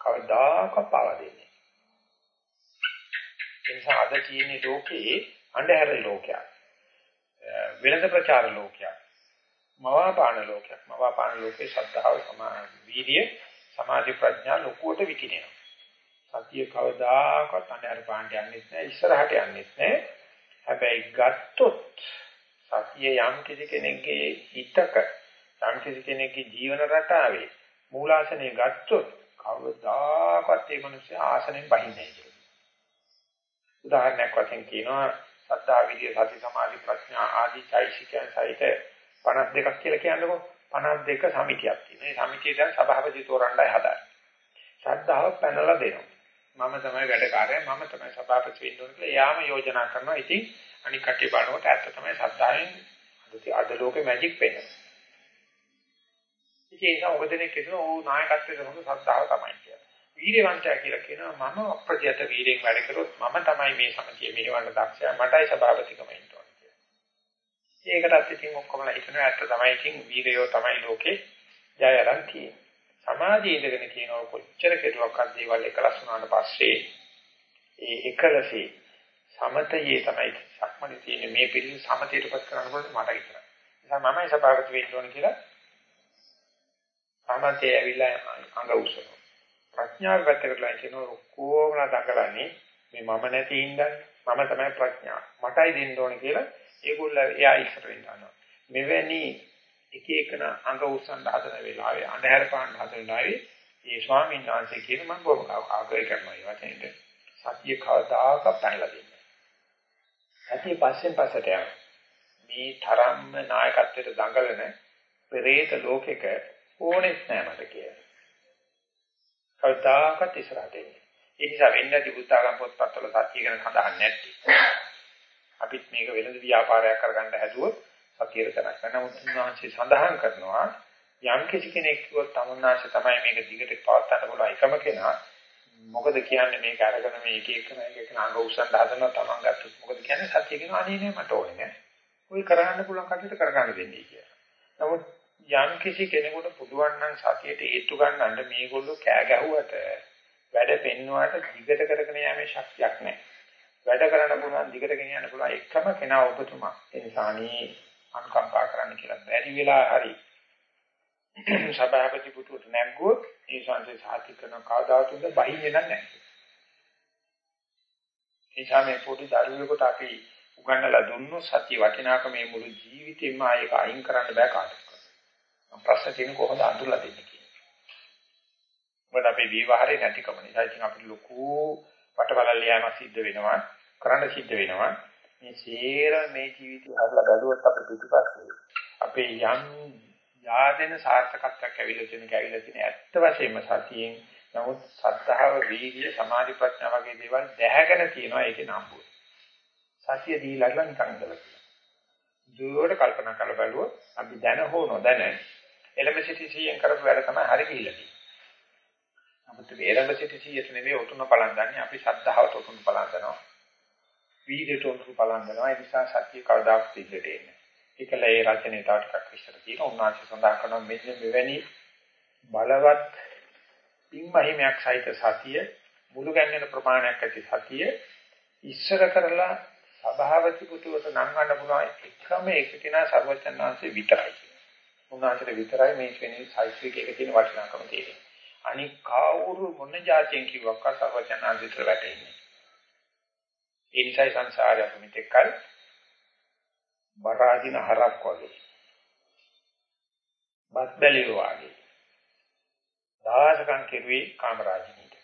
කවදාකවත් පාවා දෙන්නේ. ඒ නිසා අද තියෙන ලෝකේ අන්ධහැර ලෝකයක්. වෙළඳ ප්‍රචාර ලෝකයක්. මවාපාන ලෝකයක්. මවාපාන ලෝකේ ශ්‍රද්ධාව සමාන වීර්ය සමාධි ප්‍රඥා ලෝකුවට විකිනෙනවා. සතිය කවදාකවත් අnder පාණ්ඩ යන්නේ නැහැ ඉස්සරහට යන්නේ නැහැ හැබැයි ගත්තොත් සතිය යම් කිසි කෙනෙක්ගේ හිතක යම් කිසි කෙනෙක්ගේ ජීවන රටාවේ මූලාසනය ගත්තොත් කවදාකවත් ඒ මිනිස්සු ආසනෙන් බහින්නේ නැහැ උදාහරණයක් වශයෙන් කියනවා සද්ධා විදිය සති සමාධි ප්‍රඥා ආදී චෛසිකයන් සහිත 52ක් කියලා කියන්නකො 52 සමිතියක් තියෙනවා. මේ සමිතිය දැන් සභාපති තෝරන්නයි හදාන්නේ. ශ්‍රද්ධාව පැනලා දෙනවා. මම තමයි වැඩකාරයා මම තමයි සභාපති වෙන්න ඕන කියලා එයාම යෝජනා කරනවා. ඉතින් අනික් කට්ටිය බලනකොට ඇත්ත තමයි සද්ධායෙන් අද ලෝකේ මැජික් වෙන්නේ. ඉතින් ඒක උගදෙනේ කියන ඕ නායකත්වයේ හොඳ සද්ධාව තමයි කියන්නේ. වීරවන්තයා කියලා කියනවා මම අප්‍රත්‍යත වීරෙන් වැඩ කරොත් මම තමයි මේ සමිතිය මෙහෙවන්න දක්ෂයා මටයි සභාපතිකම ඉන්න ඕන කියලා. ඒකටත් ඉතින් ඔක්කොමලා හිතනවා ඇත්ත තමයි ඉතින් වීරයෝ තමයි ලෝකේ ජය අරන් තියෙන්නේ. සමාජයේ ඉඳගෙන කියනවා කොච්චර කෙරුවක්වත් දේවල් එකලස් වුණාට පස්සේ ඒ එකලසේ සමතයේ තමයි සක්මණේ තියෙන මේ පිළිම සමතයටපත් කරනකොට මට විතරයි. නිසා මමයි සභාපති වෙන්න ඕන කියලා සමතේ ඇවිල්ලා අඟ උසනවා. ප්‍රඥාව පැත්තකටලා කියනවා ඔක්කොමලා දකලන්නේ මේ මම නැති හින්දා මම තමයි ප්‍රඥාව. මටයි දෙන්න ඕන කියලා ඒගොල්ලෝ එයා ඉස්සර වෙන්න යනවා. මෙවැනි එක එකන අඟ උස්සන් හදන වෙලාවේ අඳුර පාන්න හදන වෙලාවේ ඒ ස්වාමීන් වහන්සේ කියන මම බොහොම ආගය කරනවා ඒ වචනෙට සතිය කවදාක පැනලා දෙන්නේ. සතිය පස්සෙන් පස්සට යන මේ තරම්ම නායකත්වයට දඟලන පෙරේත ලෝකෙක ඕනෙත් නෑ මට කියලා. කවදාකත් ඉස්සරහට එන්නේ. ඒ නිසා වෙන්නේ නැති බුද්ධාගම පොත්පත්වල සත්‍ය ගැන සඳහන් නැති. අපිත් මේක වෙළඳ ව්‍යාපාරයක් කරගන්න හැදුවොත් සතියේ තනක්. නමුත් උන්වහන්සේ සඳහන් කරනවා යම් කිසි කෙනෙක් කිව්වොත් තමුන්නාංශ තමයි මේක දිගට පවත්වන්න පුළුවන් එකම කෙනා. මොකද කියන්නේ මේක අරගෙන මේ එක එක එක එක අංග උස්සන් හදනවා තමන් ගත්තොත් මොකද කියන්නේ සතිය කියන අනේ නෑ මට ඕනේ නෑ. ඔය කරගන්න පුළුවන් කටයුතු කරගන්න දෙන්නේ කියලා. නමුත් යම් කිසි කෙනෙකුට පුළුවන් නම් සතියට ඒත්තු ගන්නන්න මේගොල්ලෝ කෑ ගැහුවට වැඩ පෙන්නුවාට දිගට කරගෙන යෑමේ ශක්තියක් නැහැ. වැඩ කරන්න පුළුවන් දිගට ගෙන යන්න පුළුවන් එකම කෙනා ඔබතුමා. ඒ නිසා අනේ අනුකම්පා කරන්න කියලා බැරි වෙලා හරි සභාපති පුතුට නැග්ගුවොත් ඒ සංසේ සාති කරන කවදාතුන්ද බහින්නේ නැහැ. ඒ සමේ පොඩි දරුවෙකුට අපි උගන්වලා දුන්නොත් සත්‍ය වටිනාකම මේ මුළු ජීවිතේම ආයක අයින් කරන්න බෑ කාටවත්. ප්‍රශ්න තියෙන කොහොමද අඳුරලා දෙන්නේ කියන්නේ. මොකද අපේ විවහාරේ නැතිකම නිසා ඉතින් අපිට ලොකු පටවලල් යෑමක් සිද්ධ වෙනවා, කරන්න සිද්ධ වෙනවා. මේ සේර මේ ජීවිතය හදලා බැලුවොත් අපේ පිටුපස්සේ අපේ යම් යාදෙන සාර්ථකත්වයක් ඇවිල්ලා තියෙන කැවිලා තියෙන ඇත්ත වශයෙන්ම සතියෙන් නමුත් සද්ධාව, වීර්ය, සමාධි ප්‍රඥා වගේ දේවල් දැහැගෙන තියෙනවා ඒකේ නම්බුව. සතිය දීලා නිකන් ඉඳලා. දුරට කල්පනා කරලා බලුවොත් අපි දැන හෝ නොදැන එළඹ සිටි සියෙන් කරපු වැඩ තමයි හරි කියලා තියෙන්නේ. නමුත් මේ එළඹ සිටි සියට නෙවෙයි උතුම්ම බලන් ගන්න අපි ශ්‍රද්ධාවට උතුම්ම බලන් ගන්නවා. වීර්යයට උතුම්ම බලන් ගන්නවා. ඒ නිසා සත්‍ය කවදාවත් ඉදිරියට එන්නේ. ඒකල ඒ රචනයේ තව ටිකක් විස්තර තියෙනවා. උන්වහන්සේ සඳහන් කරනවා මෙන්න මෙවැනි බලවත් ඉම්මහිමයක් සහිත සතිය මුළු ගැන්වෙන ප්‍රමාණයක් ඇති සතිය ඉස්සර කරලා සභාවති පුතුවට නම් ගන්න පුළුවන් එකම එක කෙනා සර්වචන්නාංශේ විතරයි. උන්වහන්සේට විතරයි මේ ශ්‍රේණි සාහිත්‍යයක එක තියෙන වටිනාකම තියෙන්නේ. අනික කවුරු මොන જાතියෙන් කිව්වක්ක සර්වචන්නාංශයට වැටෙන්නේ. ඒ නිසා සංසාරය මෙතෙක්කල් බරාදින හරක් වගේ. බත් බැලියෝ වගේ. දාසකම් කෙරුවේ කාමරාජිනීට.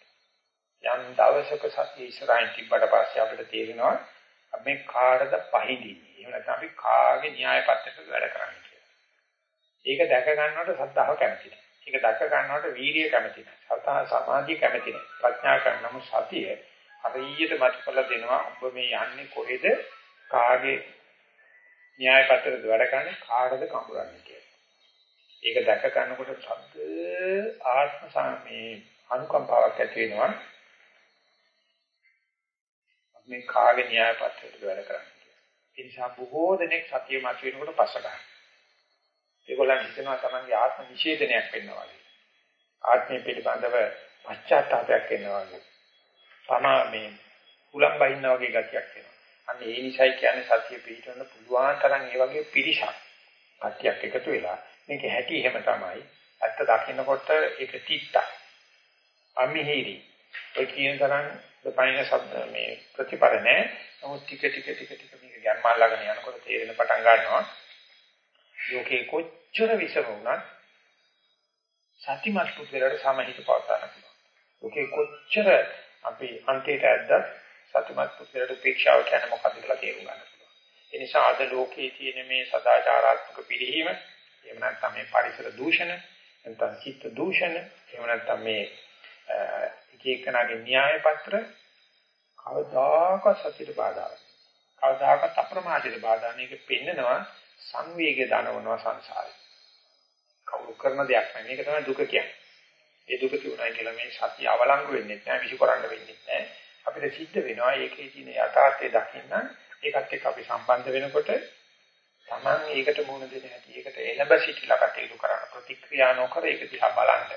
යම් දවසක සතිය ඉස්සරහින් තිබ්බට පස්සේ අපිට තේරෙනවා අපි කාටද පහඳින්නේ. එහෙම නැත්නම් අපි කාගේ න්‍යාය පත්‍රයකට වැඩ කරන්නේ කියලා. ඒක දැක ගන්නවට සද්ධාව කැමති නැහැ. ඒක දැක ගන්නවට වීරිය කැමති නැහැ. සතා සමාධිය කැමති නැහැ. ප්‍රඥා කරනම සතිය හරියට මතකලා දෙනවා ඔබ මේ යන්නේ කොහෙද කාගේ න්‍යාය පත්‍රයකට වැඩ කරන්නේ කාටද කඹරන්නේ කියලා. ඒක දැක ගන්නකොට සද්ද ආත්ම සාමේ අනුකම්පාවක් ඇති වෙනවා. මේ කාගේ න්‍යාය පත්‍රයකට වැඩ කරන්නේ. ඒ නිසා බොහෝ දෙනෙක් සතිය මත වෙනකොට පස්ස ගන්නවා. ඒගොල්ලන් හිතනවා තමන්ගේ ආත්ම නිෂේධනයක් වෙනවා වගේ. ආත්මය පිළිබඳව පශ්චාත්තාවයක් වෙනවා වගේ. තමා මේ උලම්බයින්න වගේ ගතියක් එනවා. අන්න ඒ නිසයි කියන්නේ සතිය පිළිටවන්න පුළුවන් තරම් ඒ වගේ පිරිසක් කට්ටියක් එකතු වෙලා මේක හැටි එහෙම තමයි. ඇත්ත දකින්නකොට ඒක තිත්තා. අමිහිරි. ඒ කියන තරම් දෙපයින් શબ્ද මේ ප්‍රතිපල නැහැ. නමුත් ටික ටික ටික ටික මේක ගැම්මල්ලාගෙන යනකොට තේරෙන පටන් ගන්නවා. ලෝකේ කොච්චර විසම වුණත් සතිමත් පුද්ගලයාට සමහිත පවත්වන්න පුළුවන්. ලෝකේ කොච්චර අපි අන්තිමට ඇද්දත් සතිමත් පුද්ගලයාට උපේක්ෂාව කියන්නේ මොකක්ද කියලා තේරුම් ගන්න පුළුවන්. ඒ නිසා අද ලෝකයේ තියෙන මේ සදාචාරාත්මක පිළිහිම එහෙම නැත්නම් මේ පරිසර දූෂණ නැත්නම් චිත්ත දූෂණ එහෙම නැත්නම් මේ එක එකනාගේ න්‍යාය පත්‍ර කවදාකවත් සතියට බාධා වෙනවා. කවදාකවත් අප්‍රමාදයට බාධා මේක පෙන්නනවා සංවේගය දනවනවා සංසාරේ. කවුරු කරන දෙයක් නෙමෙයි. මේක තමයි දුක කියන්නේ. ඒ දුක තිබුණා කියලා මේ සතිය අවලංගු වෙන්නේ නැහැ, විසි කරන්න වෙන්නේ නැහැ. අපිට සිද්ධ වෙනවා ඒකේ තියෙන යථාර්ථය දකින්න ඒකත් එක්ක අපි සම්බන්ධ වෙනකොට Taman ඒකට මුහුණ දෙන්නේ නැති. ඒකට එළඹ සිටිලා කටයුතු කරන ප්‍රතික්‍රියා නොකර ඒක දිහා බලන්න.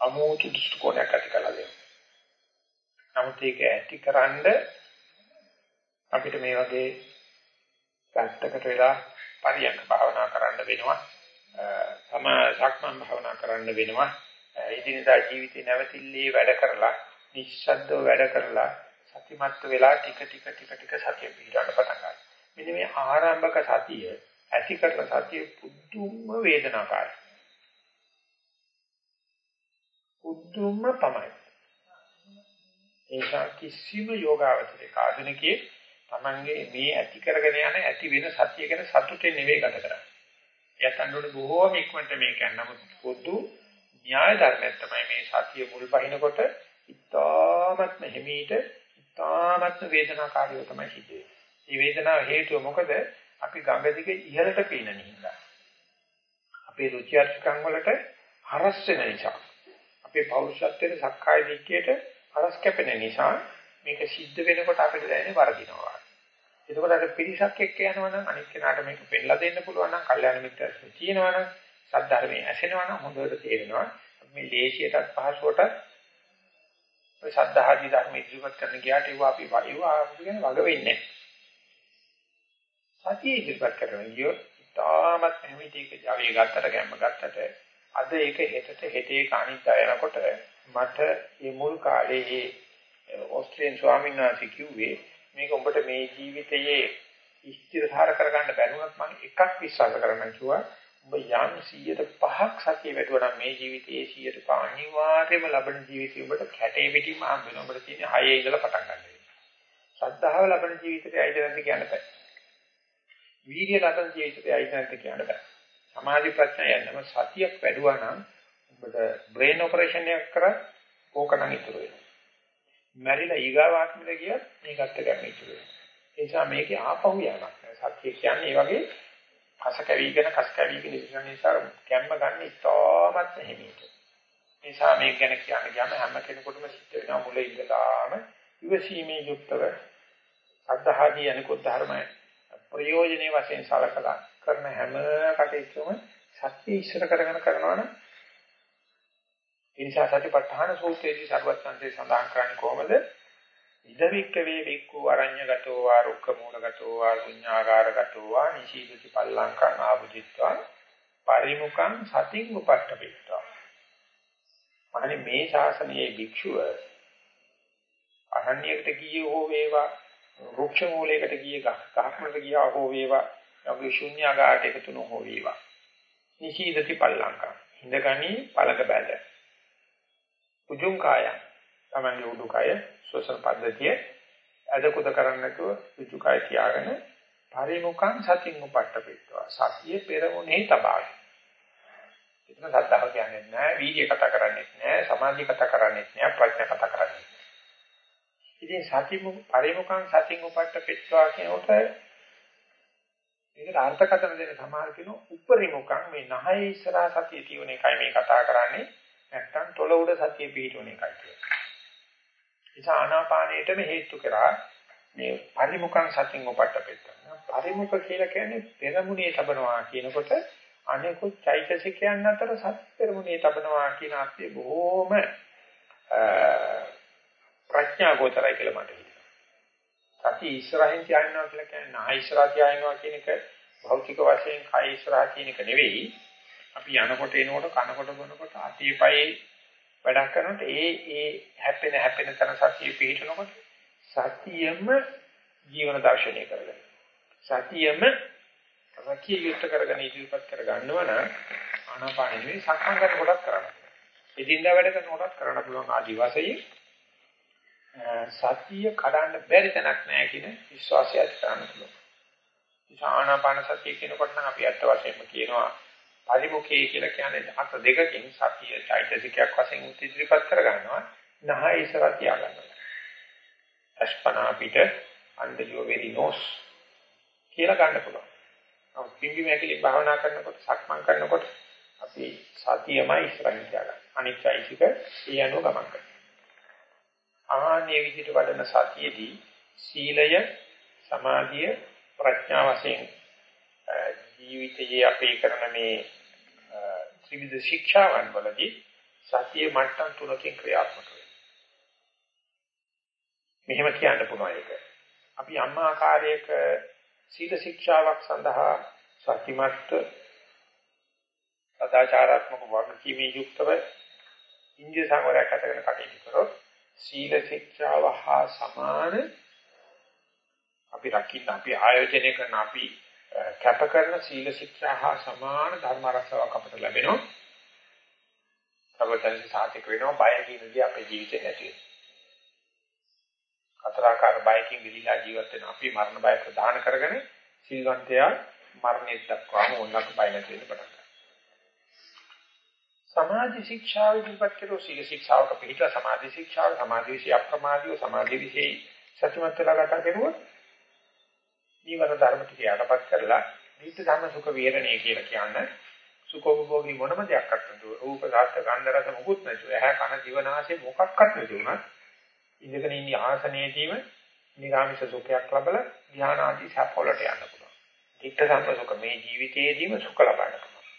අමෝතු දෘෂ්ටි කෝණයක් ඇති කළා දෙනවා. නමුත් ඒක ඇතිකරනද අපිට මේ වගේ පැත්තකට වෙලා පරියන්ක භාවනා කරන්න වෙනවා. සම සක්මන් භාවනා කරන්න වෙනවා. ඉදිනදා ජීවිතේ නැවතිල්ලේ වැඩ කරලා නිශ්ශබ්දව වැඩ කරලා සතිමත් වෙලා ටික ටික ටික ටික සතිය පිටවට පටන් ගන්නවා. මෙන්න මේ ආරම්භක සතිය ඇති කරන සතිය පුදුම වේදනාකාරයි. පුදුම තමයි. ඒක කිසිම යෝගාවචරයක ආධුනිකයේ Tamange මේ ඇති කරගෙන යන ඇති වෙන සතිය ගැන සතුටේ නෙවෙයි ගත කරන්නේ. යතන්ඩෝනේ බොහෝම ඉක්මනට මේක නමුත් පොදු න්‍යාය ධර්මයක් තමයි මේ සතිය මුල් පහිනකොට ඉතාමත්ම හිමීට ඉතාමත්ම වේදනාකාරීව තමයි සිද්ධ වෙන්නේ. මේ වේදනාව හේතුව මොකද? අපි ගඟ දිගේ ඉහළට පීන නිසා. අපේ රුචි අරුචිකම් වලට හරස් වෙන නිසා. අපේ පෞරුෂත්වයේ සක්කාය දිට්ඨියට හරස් කැපෙන නිසා මේක සිද්ධ වෙනකොට අපිට දැනෙන්නේ වරදිනවා. එතකොට අර පිරිසක් එක්ක යනවා නම් අනිත් කෙනාට මේක පෙන්නලා දෙන්න පුළුවන් නම් කල්යාණ මිත්‍රත්වය තියෙනවා නම් සද්ධර්මයේ ඇසෙනවා නම් හොඳට තේරෙනවා මේ ලේසියටත් පහසුවටත් ඔය සද්ධාහදී ධර්ම ඉදිරිපත් කරන ගියාට ඒවා අපි ඒවා අපි ගැන වග වෙන්නේ නැහැ. සතිය ඉදිරිපත් කරන ගියොත් තාමත් හැමිටික ජවයේ ගත්තට ගැම්ම ගත්තට අද ඒක හෙටට හෙටේ කණිත් යනකොට මට මේ මුල් කාලේ මේ ඕස්ට්‍රේලියානු ස්වාමීන් වහන්සේ කිව්වේ මේක උඹට මේ ජීවිතයේ ස්ථිරසාර කරගන්න බැරුණත් මම එකක් විශ්වාස කරන්න කිව්වා උඹ යම් 105ක් සතිය වැටුණා මේ ජීවිතයේ 105 අනිවාර්යයෙන්ම ලබන ජීවිතේ උඹට කැටේ පිටින්ම හම්බ වෙනවා උඹට තියෙන 6 ඉඳලා පටන් ගන්න වෙනවා. ශ්‍රද්ධාව ලබන ජීවිතේ ඇයිද නැද්ද කියන්න බෑ. වීර්ය ලබන ජීවිතේ ඇයිද නැද්ද කියන්න බෑ. සමාධි ප්‍රඥා යන්නම සතියක් වැඩුවා නම් උඹට බ්‍රේන් ඔපරේෂන් එකක් කරා ඕක නම් ඉතුරු වෙනවා. මැරිලා ඊගාවාත්මෙට ගියත් මේකත් ගන්න ඉතුරු වෙනවා. ඒ නිසා මේකේ ආපහු යamak. සත්‍ය කියන්නේ ඒ වගේ කස කැවිගෙන කස කැවිගෙන ඉන්න නිසා කැම්ම ගන්න ඉතාමත් හිමීට. ඒ නිසා මේක ගැන කියන්න ගියාම හැම කෙනෙකුටම සිද්ධ වෙනවා මුල ඉඳලාම ඉවසීමේ යුක්තව අද්ධහාදී අනිකුත් ධර්ම ප්‍රයෝජනේ වශයෙන් සලකලා කරන හැම කටයුත්තම සත්‍ය ඉස්සර කරගෙන කරනවනම් ඒ නිසා සතිපට්ඨාන සූත්‍රයේදී සර්වත් සංසේ සඳහන් කරන්නේ කොහොමද? ඉදවික්ක වේ වික්ඛු අරඤ්‍යගතෝ වා රුක්ඛ මූලගතෝ වා ශුඤ්ඤාගාරගතෝ වා නිශීදති පල්ලංකං ආභුජිත්වා පරිමුඛං සතින් උපට්ඨපිත්වා. මහනි මේ ශාසනයේ භික්ෂුව අරණ්‍යයකට ගියේ හෝ වේවා රුක්ෂ මූලයකට ගියේ ගහකට ගියා හෝ වේවා යෝගී ශුඤ්ඤාගාරට එකතු නොහෝ වේවා. නිශීදති පල්ලංකං හිඳගනි පළක බැඳ. උජුං කායං. තමන්ගේ උඩුකය ශ්වසන පද්ධතිය. අදකුද කරන්නේ නැතුව උජුකය තියාගෙන පරිමුඛං සතින් උපට්ඨපෙත්වා සතිය පෙරමුණේ තබාගෙන එතන සද්ධාව කියන්නේ නැහැ වීර්ය කතා කරන්නේ නැහැ සමාධි කතා කරන්නේ නැහැ ප්‍රඥා කතා කරන්නේ ඉතින් සතිමු පරිමුඛං සතින් උපට්ඨපෙත්වා කියනකොට ඒකට අර්ථකථන දෙන සමහර කෙනෙක් උපරිමුඛං මේ නහය ඉස්සරහා සතිය තියෙන එකයි මේ කතා කරන්නේ නැත්තම් තොල උඩ සතිය පිහිටුන එකයි කියන්නේ. නිසා ආනාපානයේටම හේතු කරා මේ පරිමුඛං සතින් උපට්ඨපෙත්ත. පරිමුඛ කියලා කියන්නේ පෙරමුණේ තබනවා කියනකොට අනෙකුත් චෛතසිකයන් අතර සත් පෙරමුණේ තබනවා කියන අර්ථය බොහොම ප්‍රඥා ගෝචරයි කියලා මට හිතෙනවා. සති ඉස්සරහින් තියනවා කියලා කියන්නේ නා ඉස්සරහ තියනවා කියන එක භෞතික වශයෙන් කය ඉස්සරහ කියන එක නෙවෙයි. අපි යනකොට එනකොට කනකොට බොනකොට අතීපයේ වැඩක් කරනකොට ඒ ඒ හැපෙන හැපෙන තන සතිය පිහිටනකොට සතියෙම ජීවන දර්ශනය කරගන්න. සතියෙම රකිය යුක්ත කරගෙන ඉදිරිපත් කර ගන්නවා නම් ආනාපානෙ සක්මන් කරන කොටත් කරන්න. එදින්දා වැඩ කරන කොටත් කරන්න පුළුවන් ආදි වශයෙන් සතිය කඩන්න බැරි තැනක් නැහැ කියන විශ්වාසය ඇති කරන්න පුළුවන්. ආනාපාන සතිය කියනකොට නම් අපි අත්ත වශයෙන්ම කියනවා පරිමුඛයේ කියලා කියන්නේ අත දෙකකින් සතිය චෛතසිකයක් වශයෙන් ඉදිරිපත් කර ගන්නවා නහය ඉස්සර තියා ගන්නවා අස්පනා පිට අන්දයෝ වෙරි නෝස් කියලා ගන්න පුළුවන්. නමුත් පිම්බි මේකලි භාවනා කරනකොට සක්මන් කරනකොට අපි සතියමයි ඉස්සරහින් තියාගන්න. අනිත් චෛතසික ඒ අනුව ගමන් කරනවා. ආන්නේ විදිහට වඩන සතියේදී සීලය සමාධිය ප්‍රඥා වශයෙන් ජීවිතයේ අපේ කරන මේ ත්‍රිවිධ ශික්ෂාවන් වලදී සතිය මට්ටම් තුනකින් ක්‍රියාත්මක වෙනවා. මෙහෙම කියන්න පුළුවන් ඒක. අපි අම්මා ආකාරයක සීල ශික්ෂාවක් සඳහා සතිමත් සදාචාරාත්මක වගකීමේ යුක්තව ඉන්දිය සංවරයක් අතගෙන කටයුතු කරොත් සීල ශික්ෂාව හා සමාන අපි රකින්න අපි ආයෝජනය කරන අපි කැප කරන සීල ශික්ෂා හා සමාන ධර්ම රසාවක් අපට ලැබෙනවා. සර්වතන්සි සාතික වෙනවා බය කියනදී අපේ ජීවිතේ නැති වෙනවා. හතරාකාර බයකින් විලිලා ජීවත් වෙන අපි මරණ බය ප්‍රදාන කරගෙන සීලවන්තයා මරණය දක්වාම උන්නත බය නැති වෙන්න පටන් ගන්නවා. සමාධි ශික්ෂාව ඉදිරිපත් කරෝ සීල ශික්ෂාවක පිළිපද සමාධි ශික්ෂාව සමාධි විෂය අප්‍රමාදීව සමාධි විෂය සත්‍යමත් වෙලා ගත කරුවොත් නීවර ධර්ම ටික යටපත් කරලා දීප්ත ධර්ම සුඛ විහරණය කියලා කියන්නේ සුඛෝපභෝගී මොනම දෙයක් අත්දැක රූප දාස්ත ගන්ධ රස මොකුත් නැතුව ඇහැ කන දිවනාසය මොකක්වත් නැති වුණත් ඉඳගෙන ඉන්න ආසනයේදීම නිරාමිෂ සුඛයක් ලැබලා ධ්‍යාන ආදී සපොලට යන්න පුළුවන්. දීප්ත ධර්ම සුඛ මේ ජීවිතයේදීම සුඛ ලබන්න පුළුවන්.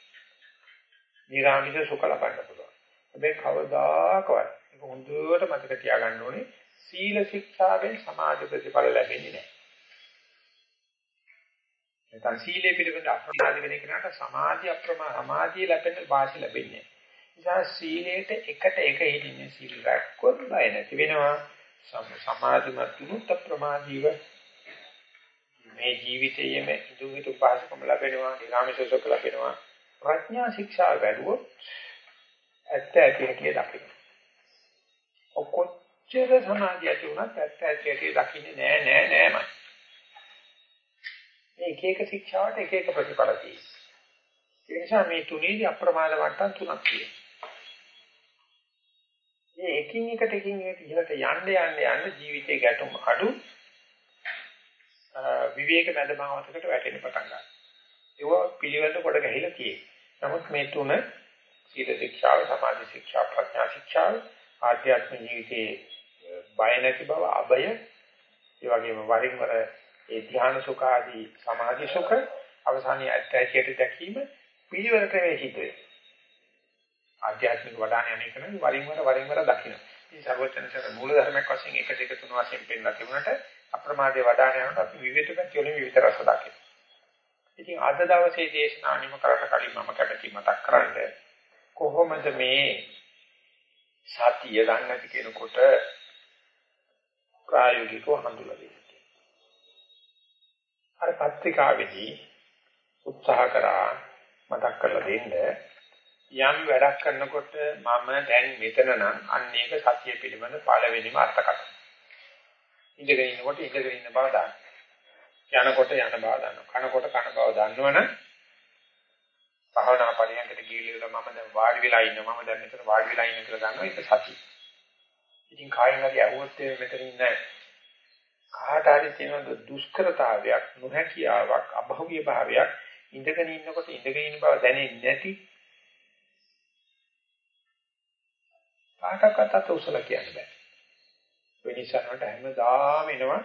නිරාමිෂ සුඛ ලබන්න පුළුවන්. හැබැයි කවදාකවත් ඒක හොඳට මතක තියාගන්න ඕනේ සීල ශික්ෂාවෙන් සමාධි ප්‍රතිඵල ලැබෙන්නේ නැහැ. නැත්නම් සීලය පිළිබඳ අප්‍රමාද වෙන කෙනාට සමාධි අප්‍රමා සමාධිය ලැබෙන වාසි ලැබෙන්නේ. නිසා සීලයට එකට එක හිටින්නේ සීල රැක්කොත් බය නැති වෙනවා. සමාධිමත් වුණොත් අප්‍රමාදීව මේ ජීවිතයේම ඉදුවිතු පාසකම ලැබෙනවා, නිරාමිෂසක ලැබෙනවා. ප්‍රඥා ශික්ෂා වැඩුවොත් ඇත්ත ඇති හැටි දකින්න. ඔකොච්චර සමාධිය ඇති වුණත් ඇත්ත ඇති හැටි දකින්නේ නෑ නෑ නෑමයි. මේ එක එක ශික්ෂාවට එක එක ප්‍රතිඵල තියෙනවා. ඒ නිසා මේ තුනේදී අප්‍රමාද වට්ටම් තුනක් තියෙනවා. මේ එකින් එකට එකින් එකට ඉහළට යන්න යන්න යන්න ජීවිතේ ගැටුම් අඩු විවේක මැදමාවතකට වැටෙන්න පටන් ගන්නවා. ඒක පිළිවෙලට කොට ගහලා තියෙනවා. නමුත් මේ තුන සීල ශික්ෂාව, සමාධි ශික්ෂා, ප්‍රඥා ශික්ෂාව, ආධ්‍යාත්මික ජීවිතේ බය නැති බව, අබය, ඒ වගේම වරින් වර ඒ ධ්‍යාන සුඛ ආදී සමාධි සුඛ අවසානයේ ඇත්තැකියට දැකීම පිළිවෙලට වේහිතේ. ආධ්‍යාත්මික වඩාන යන්නේ කරන වරින් වර වරින් වර දකින්න. මේ සර්වචනසර මූල ධර්මයක් වශයෙන් 1 2 3 වශයෙන් පෙන්නලා තිබුණාට අප්‍රමාදයේ වඩාන යනකොට අපි විවිධ පැති වලින් විවිධ රස දකින්න. ඉතින් අද දවසේ දේශනා නිම කරන්න කලින් මම කැමති මතක් කරන්නේ කොහොමද මේ සතිය ගන්න නැති කෙනෙකුට ප්‍රායෝගිකව හඳුලා දෙන්නේ. අර පත්‍රිකාවේදී උත්සාහ කරා මතක් කරලා දෙන්න යම් වැඩක් කරනකොට මම දැන් මෙතන නම් අන්න ඒක සතිය පිළිබඳ පළවෙනිම අර්ථකථන. ඉඳගෙන ඉන්නකොට ඉඳගෙන ඉන්න බව දාන්න. යනකොට යන බව දාන්න. කනකොට කන බව දන්නවනම් භාවනා පරියන්කට ගිහිල්ලා මම දැන් වාඩි වෙලා ඉන්නවා මම දැන් මෙතන වාඩි වෙලා ඉන්න කියලා ගන්නවා ඒක සතිය. ඉතින් කායින් හරි ඇහුවොත් මෙතන ඉන්න කාට හරි තියෙන දුෂ්කරතාවයක් නොහැකියාවක් අභෞවිය භාවයක් ඉඳගෙන ඉන්නකොට ඉඳගෙන ඉන්න බව දැනෙන්නේ නැති කාටවත් අත උසල කියන්න බෑ. වෙනිසනට හැමදාම එනවා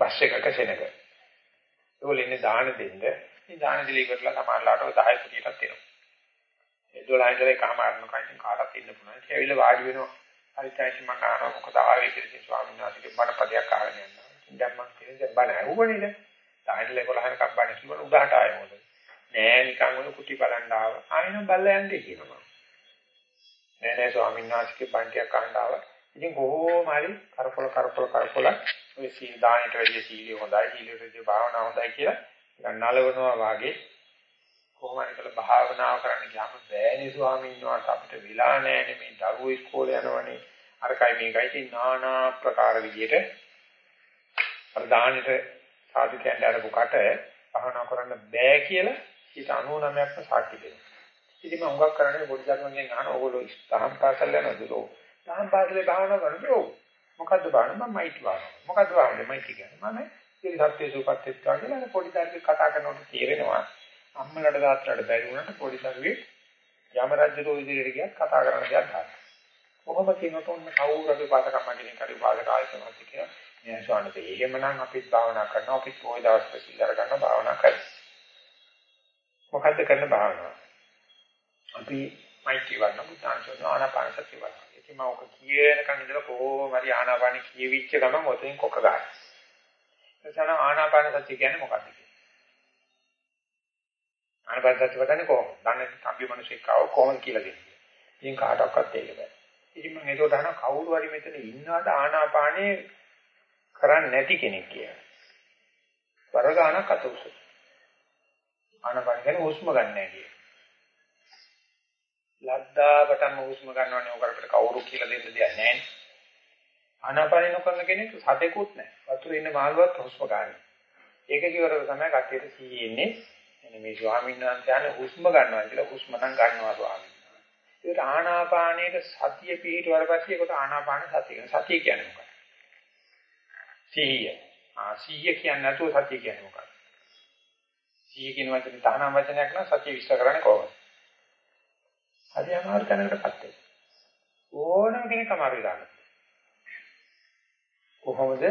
බස් එකක සෙනග. ඒගොල්ලෝ ඉන්නේ දාන දෙන්න මේ දාන දිලි ඉවරලා සමහරලාට 10 කුටියටත් එනවා. ඒ 12 ඉඳලා එකමාරන කයින් කාටත් ඉන්න පුළුවන්. ඒක ඇවිල්ලා වාඩි වෙනවා. හරියට මම අහනවා මොකද ආවේ කියලා ඉතින් ස්වාමීන් වහන්සේගේ බණ පදයක් අහගෙන යනවා. දැන් මම කියන්නේ බණ ඇහුවනේ. දාහිල 11 කක් බණ කිව්වල උඩහට ආයේ මොකද? නෑ නිකන් ඔය කුටි බලන්න ආව. ආයෙනම් බල්ලා යන්නේ කියනවා. නෑ නෑ ස්වාමීන් වහන්සේගේ බණ ටිකක් අහන්න ආවා. ඉතින් කොහොම හරි කරපොල කරපොල කරපොල ඔය සීල් දාණයට වැඩිය සීලිය හොඳයි, සීලියට වැඩිය භාවනාව හොඳයි කියලා නිකන් නලවනවා වාගේ කොහොම හරි කියලා භාවනාව කරන්න ගියාම බෑනේ ස්වාමීන් වහන්සේ අපිට විලා නෑනේ මේ දරුවෝ ඉස්කෝලේ යනවනේ අරකයි මේකයි තියෙන নানা ප්‍රකාර විදියට අර දානෙට සාදු කියන්නේ අර කොට භාවනා කරන්න බෑ කියලා ඊට 99ක්ම සාක්ෂි දෙනවා. ඉතින් මම හුඟක් කරන්නේ පොඩි දරුවන්ගෙන් අහන ඕගොල්ලෝ තහම් පාසල් යනවද ලෝ? තහම් පාසලේ භාවනා කරනද? මොකද්ද භාවනාව? මම මයිටි භාවනාව. මොකද්ද භාවනාව? මයිටි කියන්නේ මම ඉතින් සත්‍ය සූපත්ත්වා කියලා පොඩි දරුවෙක් කතා කරනකොට තේරෙනවා අම්මලට තාත්තලට බැරි වුණාට පොඩි දරුවෙක් යම රජුගේ ඉදිරියට ගියත් කතා කරන්න දෙයක් ගන්න. කොහොම කියනකොට ඔන්න කවුරු අපි පාසකම් මගින් කරු පාසක ආයතනවත් කියලා මේ ශානත එහෙමනම් අපිත් භාවනා කරනවා අපිත් පොයි දවස් පිළිදර ගන්න භාවනා කරනවා. මොකද්ද කරන භාවනාව? අපි මෛත්‍රී වඩන බුද්ධාංශන ආනාපාන සතිය වඩන. ඉතින් මම ඔක කියනකන් ඉඳලා කොහොම හරි ආනාපාන කියවිච්ච ගමන් ඔතෙන් කොක ගන්න. එතන ආනාපාන සතිය කියන්නේ මොකක්ද කියන්නේ? ආනාපාන සතිය වදන්නේ කොහොමද? දන්නේ කම්බි මිනිස්සෙක් ආව කොහොමද කියලා දෙන්නේ. ඉතින් කාටවත් ඒක බෑ. ඉතින් මම ඒක උදාහරණ කවුරු හරි මෙතන ඉන්නවද ආනාපානේ කරන්නේ නැති කෙනෙක් කියලා. වරගානක් අත උස. ආනාපාන කියන්නේ හුස්ම ගන්න නැහැ ලද්දාවටම හුස්ම ගන්නවනේ ඔකට කවුරු කියලා දෙන්න දෙයක් නැහැ. ආනාපානිය නොකරන කෙනෙක් සතෙකුත් නැහැ. වතුරේ ඉන්න මාළුවත් හුස්ම ගන්න. ඒක කිවරව තමයි කට්ටියට සීයේ එන්නේ මේ ස්වාමීන් වහන්සේ යන හුස්ම ගන්නවා කියලා හුස්ම නම් ගන්නවා ස්වාමීන් වහන්සේ. ඒකට ආනාපානයේ සතිය පිහිටුවාට පස්සේ ඒකට ආනාපාන සතිය කියන සතිය කියන්නේ මොකක්ද? සීය. ආ සීය කියන්නේ නැතුව සතිය කියන්නේ මොකක්ද? සීය කියන වචනේ තහනම් වචනයක් නම් සතිය විස්තර කරන්නේ කොහොමද? හරි අමාරු තැනකටපත් වෙනවා. ඕනම කෙනෙක් අමාරු දානවා. කොහොමද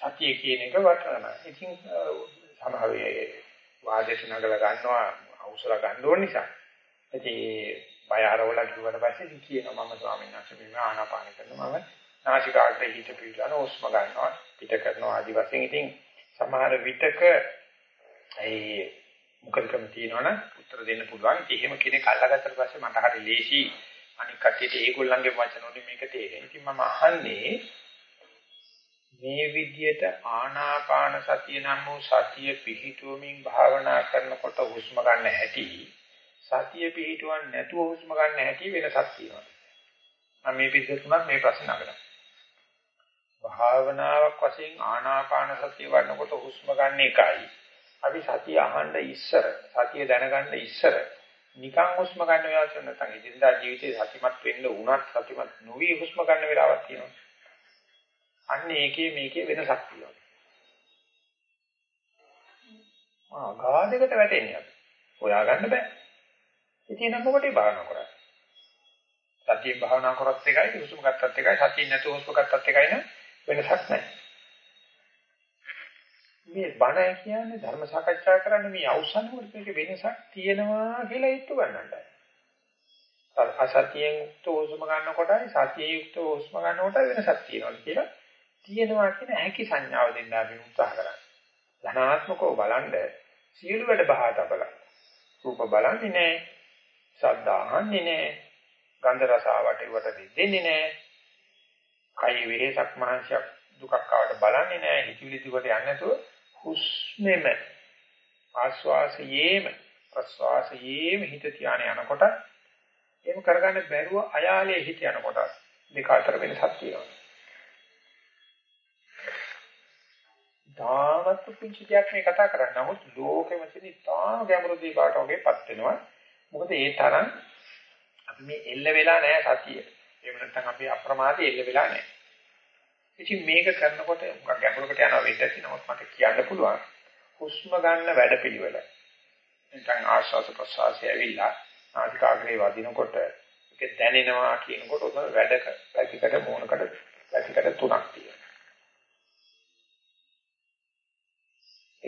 සතිය කියන එක වටනවා. ඉතින් සමහර වෙලාවෙ වාදේශ නගල ගන්නවා අවසර ගන්න ඕන නිසා. ඉතින් බය ආරවල කිව්වට පස්සේ කියනවා මම ස්වාමීන් වහන්සේ මේ ආනාපාන කරනවා මම නාසිකාග්‍රේ හිත පිළිගන්න ඕස්ම ගන්නවා පිට කරනවා ආදි වශයෙන් ඉතින් සමහර විටක ඒ මොකදකම තියෙනවනම් උත්තර දෙන්න පුළුවන්. එහෙම කෙනෙක් අල්ලගත්තට පස්සේ මට හරි ලේසි අනික් කටියට ඒගොල්ලන්ගේ වචන වලින් මේක තේරෙනවා. ඉතින් මම අහන්නේ මේ විදියට ආනාපාන සතිය නම් වූ සතිය පිහිටුවමින් භාවනා කරනකොට හුස්ම ගන්න හැටි සතිය පිහිටුවන්නේ නැතුව හුස්ම ගන්න හැටි වෙනසක් තියෙනවා. මම මේ පිළිතුර තුනක් මේ ප්‍රශ්න අහනවා. භාවනාවක් වශයෙන් ආනාපාන සතිය වඩනකොට හුස්ම ගන්න එකයි. අපි සතිය අහන්න ඉස්සර, සතිය දැනගන්න ඉස්සර නිකන් හුස්ම ගන්න වෙලාවක් නැත්නම් ඉදින්දා ජීවිතේ සතිමත් වෙන්න උනත් සතිමත් නොවි හුස්ම ගන්න වෙලාවක් තියෙනවා. අන්න ඒකේ මේකේ වෙනසක් තියෙනවා. ආ ගාඩකට වැටෙන්නේ අපි. හොයාගන්න බෑ. ඉතින් නම් මොකටද භාවනා කරන්නේ? සතියෙන් භාවනා කරත් එකයි හුස්ම ගත්තත් එකයි සතියෙන් නැතුව හුස්ම ගත්තත් එකයි නේ වෙනසක් නැහැ. මේ බණ කියන්නේ ධර්ම සාකච්ඡා කරන්නේ මේ අවසන් වලට මේක වෙනසක් තියෙනවා කියලා හිතු ගන්නටයි. අසතියෙන් යුක්ත හුස්ම ගන්න කොටයි සතියෙන් යුක්ත හුස්ම ගන්න කොට වෙනසක් තියෙනවා කියලා තියෙනවා කියන හැකි සංඥාව දෙන්න අපි උත්සාහ කරන්නේ. ධනාත්මකව බලන්න සියලු වැඩ බහාට බලන්න. රූප බලන්නේ නැහැ. ශබ්ද අහන්නේ නැහැ. ගන්ධ රස ආවට ඒවට දෙන්නේ නැහැ. කයි වෙහසක් මහන්සියක් දුකක් ආවට බලන්නේ නැහැ. හිතවිලි දිවට යන්නේ නැතුව හුස්මෙම ආස්වාසයේම ප්‍රස්වාසයේම හිත තියාන යනකොට එහෙම කරගන්න බැරුව අයාලේ හිත යනකොට දෙක අතර වෙනසක් තියෙනවා. තාමත් පුංචි දෙයක් මේ කතා කරන්නේ. නමුත් ලෝකෙම තියෙන තාම ගැඹුරු දීපාට වගේපත් වෙනවා. මොකද ඒ තරම් අපි මේ එල්ල වෙලා නැහැ සතිය. එහෙම නැත්නම් අපි අප්‍රමාදයේ එල්ල වෙලා නැහැ. ඉතින් මේක කරනකොට මොකක් ගැඹුරකට යනවා වෙද්දී නමුත් මට කියන්න පුළුවන්. හුස්ම ගන්න වැඩපිළිවෙල. නැත්නම් ආශ්වාස ප්‍රශ්වාසය ඇවිල්ලා නාසිකාග්‍රේ වදිනකොට ඒක දැනෙනවා කියනකොට උතන වැඩක පැතිකඩ මොනකට පැතිකඩ තුනක් තියෙනවා.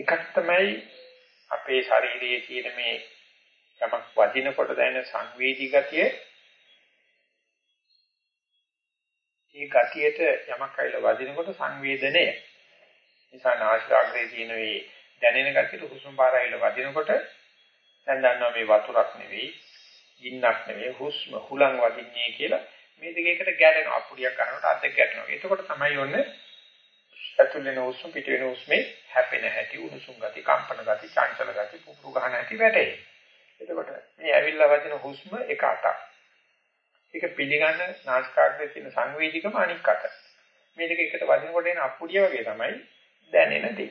එකක් තමයි අපේ ශරීරයේ තියෙන මේ යමක් වදිනකොට දැනෙන සංවේදී ගතිය. ඒ ගතියට යමක් ඇවිල්ලා වදිනකොට සංවේදනය. නිසා නාසිකාග්‍රේ තියෙන මේ දැනෙන ගතියට හුස්ම පාර ඇවිල්ලා වදිනකොට දැන් දන්නවා මේ වතුරක් නෙවෙයි ගින්නක් නෙවෙයි හුස්ම හුලං වදින්නේ කියලා. මේ දෙකේකට ගැටෙනවා අපුඩියක් කරනකොට අත් දෙක ගැටෙනවා. එතකොට තමයි යොන්නේ ඇතුල් වෙන උස්ම පිට වෙන උස්මේ හැපෙන හැටි උණුසුම් ගති කම්පන ගති චංචල ගති පුපුරු ගන්න හැටි වැටේ. එතකොට මේ ඇවිල්ලා වදින හුස්ම එක අතක්. ඒක පිළිගන්න නාස්කාග්‍රේ තියෙන සංවේදිකම අනික් අත. මේ දෙක එකට වදිනකොට එන අප්පුඩිය වගේ තමයි දැනෙන දේ.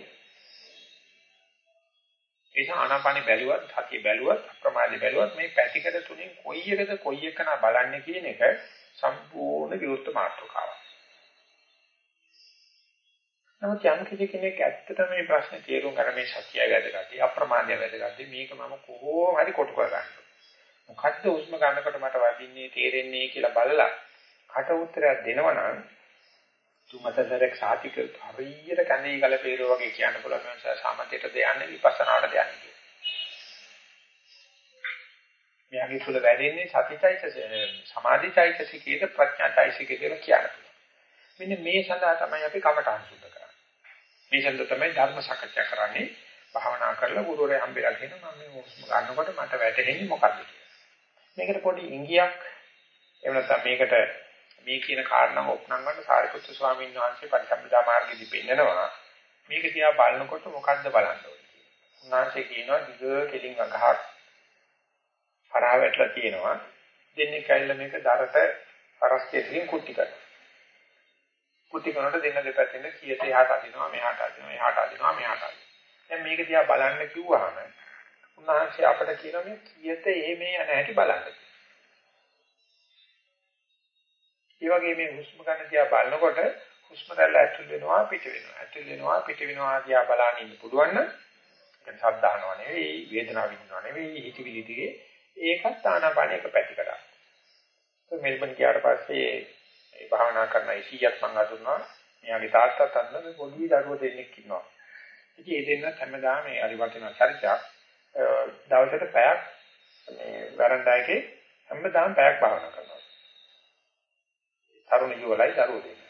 ඒක ආනාපානෙ බැලුවත්, හතිය බැලුවත්, ප්‍රමාදෙ බැලුවත් මේ පැතිකඩ තුنين කොයි එකද කොයි එකන බලන්නේ කියන එක සම්පූර්ණ විරුද්ධ මාතෘකාවක්. නමුත් යම් කිසි කෙනෙක් ඇත්තටම මේ ප්‍රශ්නේ තේරුම් ගන්න මේ සත්‍යය වැදගත්. අප්‍රමාදය වැදගත්. මේක මම කොහොම හරි කොටු කරගන්න. මොකද්ද උස්ම ගන්නකොට මට වදින්නේ තේරෙන්නේ කියලා බලලා කට උත්තරයක් දෙනවනම් තුමතරක් සාතික හරියට කන්නේ ගලපේරෝ වගේ කියන්න පුළුවන් මනස සමතේට දෙයන්නේ විපස්සනාට දෙයන්නේ. මෙයාගේ තුල වැඩෙන්නේ සතිචෛතසික සමාධිචෛතසිකයේද ප්‍රඥාචෛතසිකයේද කියලා කියන්න පුළුවන්. මෙන්න මේ සඳහා තමයි අපි කමඨාන් සුද්ධ කරන්නේ. මේ ඡන්ද තමයි ධර්ම සාකච්ඡා කරන්නේ. භාවනා කරලා ගුරුවරයා හම්බෙලා කියනවා මම මේ හුස්ම ගන්නකොට මට වැටහෙන්නේ මොකක්ද කියලා. මේකට පොඩි ඉංගියක් එහෙම නැත්නම් මේකට මේ කියන කාරණාව ඔප්නංගන්න සාරිපුත්තු ස්වාමීන් වහන්සේ පරිසම්පදා මාර්ගයේදී පෙන්නනවා. මේක දිහා බලනකොට මොකද්ද බලන්න ඕනේ. උන්වහන්සේ කියනවා දිග කෙලින් අගහක් පරාවැටලා තියෙනවා. දෙන්නේ කයිල මේක දරට අරස්කේකින් කුටි කරනවා. කුටි කරනකොට දෙන්න දෙපැත්තෙන් කීයට එහාට අදිනවා මෙහාට අදිනවා එහාට අදිනවා මෙහාට අදිනවා. දැන් මේක දිහා බලන්න කිව්වහම උන්වහන්සේ අපිට කියන මේ කීයට එහෙම යන හැටි බලන්න. ඒ වගේ මේ හුස්ම ගන්න දිහා බලනකොට හුස්ම රැල්ල ඇතුල් වෙනවා පිට වෙනවා. ඇතුල් වෙනවා පිට වෙනවා දිහා බලන්න ඉන්න පුළුවන් නම් ඒක සද්දානව නෙවෙයි වේදනාව විඳිනව නෙවෙයි හිතවිලි දිගේ ඒකත් ආනාපානයක පැතිකඩක්. මෙල්බන් ගියාට පස්සේ ඒ භාවනා කරන 100ක් මම අඳුරනවා. මෙයාගේ තාත්තත් අන්න පොඩි දරුවෝ දෙන්නෙක් ඉන්නවා. ඉතින් ඒ දෙන්න හැමදාම මේ හරි වටිනා චරිතයක් දවසට පැයක් මේ වරන්ඩා එකේ හැමදාම පැයක් භාවනා කරනවා. තරුණ යුවලයි දරුවෝ දෙන්න.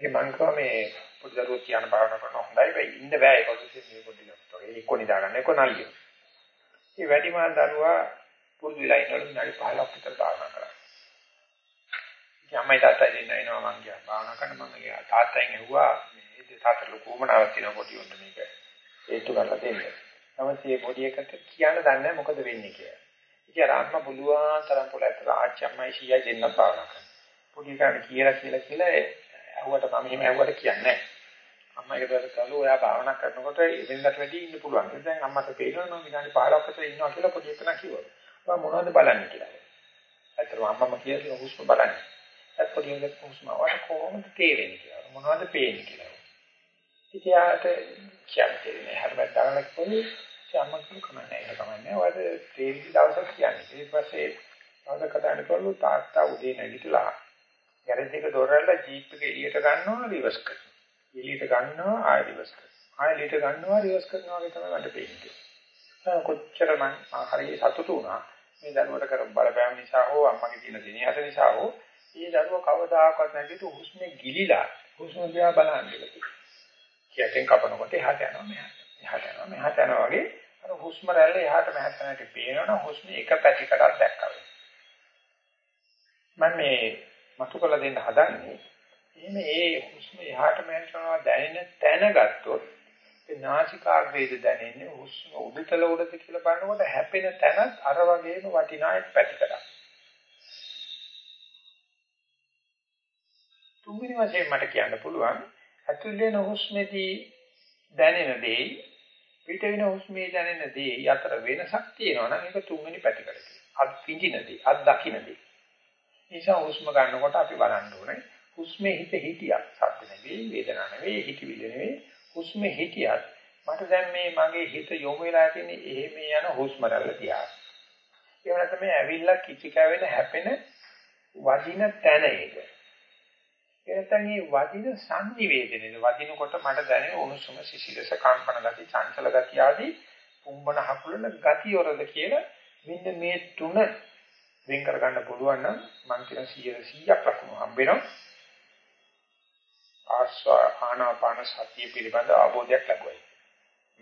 ඉතින් මං කව මේ පොඩි දරුවෝ කියන භාවනා කරන හොඳයි වෙයි ඉන්න බෑ ඒක ඔස්සේ මේ පොඩි දරුවෝ. ඒක නිදා ගන්න එක නල්ලිය. මේ වැඩිමාල් දරුවා පුරුදු වෙලා ඉන්නවලු විනාඩි 15ක් විතර භාවනා කරා. ඉතින් අම්මයි තාත්තයි දෙන්න එනවා මං ගියා භාවනා කරන මම ගියා තාත්තෙන් ඇහුවා මේ තාත්තා ලොකුමනාවක් තියෙන පොඩි උන්න මේක ඒත්තු කරලා දෙන්න. නමුත් මේ පොඩි එකට කියන්න දන්නේ මොකද වෙන්නේ කියලා. ඉතින් අර අම්මා පුළුවන් තරම් පොළට ආච්චි අම්මයි සීයයි දෙන්න භාවනා කරනවා. පොඩි එකාට කියලා කියලා කියලා ඇහුවට මම එහෙම ඇහුවට කියන්නේ නැහැ. අම්මා ඒකට කළු ඔයා භාවනා කරනකොට වෙනකට වැඩි ඉන්න පුළුවන්. දැන් අම්මට පේනවා මම විනාඩි 15ක් විතර ඉන්නවා කියලා පොඩි එකනා කිව්වා. ඔයා මොනවද බලන්නේ කියලා. ඇත්තටම අම්මම කියලා හුස්ම බලන්නේ. ඒත් පොඩි එකෙක් හුස්ම වට කොහොමද තේරෙන්නේ කියලා. මොනවද පේන්නේ කියලා. ඉතින් ආට කියන්නේ හරියට දාන්න කොහොමද අම්මා කිව්ව කමන්නේ ඒක කමන්නේ. ඔයාලට තේරිලි දවසක් කියන්නේ. ඊට පස්සේ ආද කතාන කළු තාත්තා උදේ නැගිටලා ගැරේජ් එක දොරවල් ජීප් එක එළියට ගන්නවා රිවර්ස් කරනවා. එළියට ගන්නවා ආය රිවර්ස් කරනවා. ආය එළියට ගන්නවා රිවර්ස් කරනවා වගේ තමයි මට පේන්නේ. කොච්චර මම හරිය සතුටු වුණා. මේ දරුවට කර බලපෑම නිසා හෝ අම්මගේ තියෙන දිනිහත නිසා හෝ මේ දරුව කවදාකවත් නැගිට හුස්මේ ගිලිලා හුස්ම දිහා බලන්නේ. කියතෙන් කපනකොට එහාට යනවා මෙහාට. එහාට යනවා මෙහාට යනවා වගේ අර හුස්ම රැල්ල එහාට මෙහාට යනට පේනවනම් හුස්ම එක පැතිකඩක් දැක්කා. මම මේ මතු කළ දෙන්න හදන්නේ එහෙම ඒ හුස්ම එහාට මෙහාට යනවා දැනෙන තැන ගත්තොත් ඒ නාසිකාග්‍රේද දැනෙන්නේ හුස්ම උඩතල උඩද කියලා බලනකොට හැපෙන තැනත් අර වගේම වටිනා එක් පැතිකඩක්. තුන්වෙනි වශයෙන් මට කියන්න පුළුවන් ඇතුල් වෙන හුස්මේදී දැනෙන දේ පිට වෙන හුස්මේ දැනෙන දේ අතර වෙනසක් තියෙනවා නම් ඒක තුන්වෙනි පැතිකඩ කියනවා. අත් පිඳින දේ, අත් දකින්න දේ. නිසා හුස්ම ගන්නකොට අපි බලන්න ඕනේ හුස්මේ හිත හිටියක්. සද්ද නෙවෙයි, වේදනා නෙවෙයි, හිතවිල්ල නෙවෙයි. හුස්මේ හිටියක්. මට දැන් මේ මගේ හිත යොමු වෙලා තියෙන්නේ එහෙම යන හුස්ම රැල්ල දිහා. ඒ වෙනත මේ ඇවිල්ලා කිචි කැවෙන හැපෙන වදින තැන ඒක. එතන මේ වදින සංනිවේදනයේ වදිනකොට මට දැනෙන උණුසුම සිසිලස කම්පන ගති චංචල ගති ආදී පුම්බන හකුලන ගති වලද කියලා මෙන්න මේ තුන වෙන් කර ගන්න පුළුවන් නම් මං කියන 100ක් ලකුණු හම්බ වෙනවා ආස්වා ආනාපාන සතිය පිළිබඳ අවබෝධයක් ලැබුවයි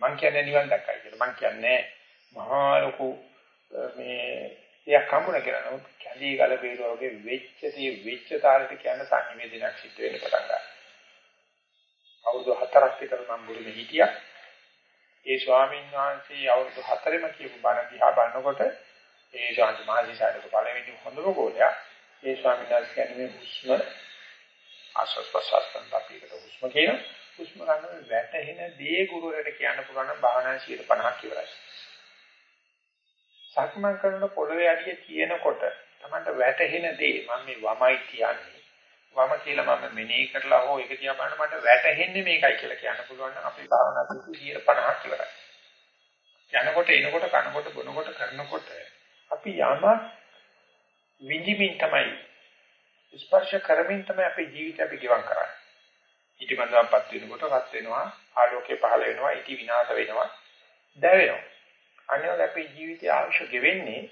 මං කියන්නේ නිවන් දැක්කයි කියලා මං කියන්නේ මහා ලොකු මේ එයක් හම්බුන කියලා නමුත් කැලී ගල බේරුවා වගේ වෙච්ච තේ වෙච්ච තාලෙට කියන සංනිවේදනයක් සිද්ධ වෙන්න පටන් ගන්නවා. අවුරුදු 4ක් විතර මම බුරුමේ හිටියා. ඒ ස්වාමීන් වහන්සේ අවුරුදු 4ෙම කියපු බණ දිහා බලනකොට ඒ ශාන්ති මහජීසාරේ පළවෙනි හොඳම ගෝලයා ඒ ස්වාමීන් වහන්සේ කියන්නේ හුස්ම ආශ්වාස ප්‍රශ්වාසයෙන් අපිට හුස්ම කියන හුස්ම ගන්න වැටෙන දේ ගුරුවරට කියන්න පුළුවන් නම් භාවනා 50ක් ඉවරයි. සක්මන් කරන පොළවේ අඩිය තියෙනකොට තමයි වැටහෙන දේ මම මේ වමයි කියන්නේ. වම කියලා මම මෙනෙහි කරලා හෝ ඒක තියා බලන්න මට වැටහෙන්නේ මේකයි කියලා කියන්න පුළුවන් නම් අපේ භාවනා දුක 50ක් ඉවරයි. යනකොට එනකොට කනකොට බොනකොට කරනකොට අපි යම විඳිමින් තමයි ස්පර්ශ කරමින් තමයි අපේ ජීවිතය අපි ගෙවම් කරන්නේ. ඊට බඳවපත් වෙනකොට රත් වෙනවා, ආලෝකේ පහළ වෙනවා, ඊට විනාශ වෙනවා, දැවෙනවා. අනිවාර්ය අපේ ජීවිතය අවශ්‍ය ගෙවෙන්නේ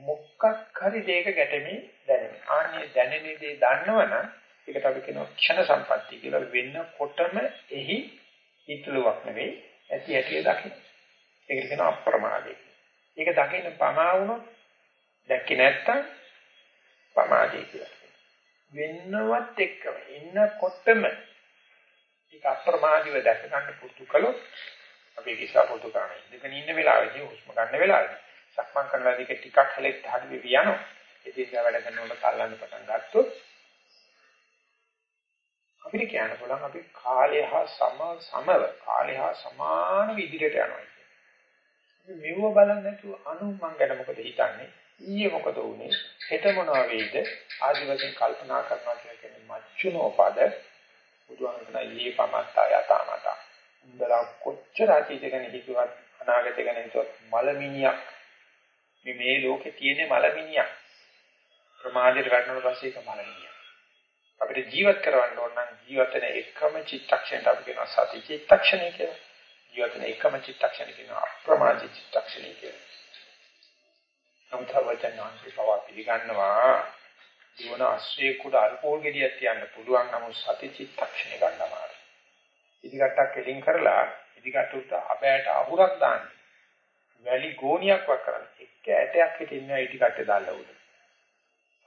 මොකක් හරි දෙයක ගැටෙමින් දැනෙන. ආන්නේ දැනෙන දේ දන්නවනම් ඒකට අපි කියනවා ක්ෂණ සම්පatti කියලා වෙන්නකොටම එහි හිතලුවක් නෙවෙයි ඇති ඇටි දකින්න. ඒකට කියනවා අප්‍රමාදේ. ඒක දකින්න පමා වුණොත් දැක්කේ නැත්තම් පමාදේ කියලා. වෙන්නවත් එක්කම ඉන්නකොටම ඒක අප්‍රමාදීව දැක ගන්න පුරුදු කළොත් අපි කිසා පොදු කරන්නේ. ඉඳගෙන ඉන්න වෙලාවේදී හුස්ම ගන්න වෙලාවේදී සක්මන් කරන දිගේ ටිකක් හැලෙත් හරි වෙවි යනවා. ඉතින් වැඩ කරනකොට තල්ලන්න පටන් ගත්තොත් අපිට කියන්න පුළුවන් අපි කාලය හා සම සමව කාලය හා සමාන විදිහට යනවා. මෙව බලන්නේ නැතුව අනු මං ගැන මොකද හිතන්නේ? ඊයේ මොකද වුනේ? හෙට මොනවා වෙයිද? ආදි වශයෙන් කල්පනා කරනවා කියන කෙනෙක් මච්චුනෝ පද බුදුහාමරණ ඊයේ පමත්තා යතාමතා උඹලා කොච්චර අතීත ගැන හිතුවත් අනාගත ගැන හිතුවත් මලමිනියක්. මේ මේ ලෝකේ තියෙන මලමිනියක්. ප්‍රමාදයට වැටෙනකොට පස්සේ ඒක මලමිනියක්. අපිට ජීවත් කරවන්න ඕන නම් ජීවත් වෙන එකම චිත්තක්ෂණයට අපි කියනවා සති චිත්තක්ෂණය කියලා. ජීවත් වෙන එකම චිත්තක්ෂණය කියනවා අප්‍රමාද චිත්තක්ෂණය කියලා. නමුත් වචනාංශේ පවා පිළිගන්නවා දිවන අස්සේ කුඩ අල්පෝල් ගෙඩියක් තියන්න පුළුවන් නමුත් සති චිත්තක්ෂණය ගන්න අමාරුයි. ඉදිකටක් එලින් කරලා ඉදිකට උට අබෑට අහුරක් දාන්න. වැලි ගෝණියක් වක් කරන්න. එක ඇටයක් හිටින්න ඉදිකට දාලා උඩ.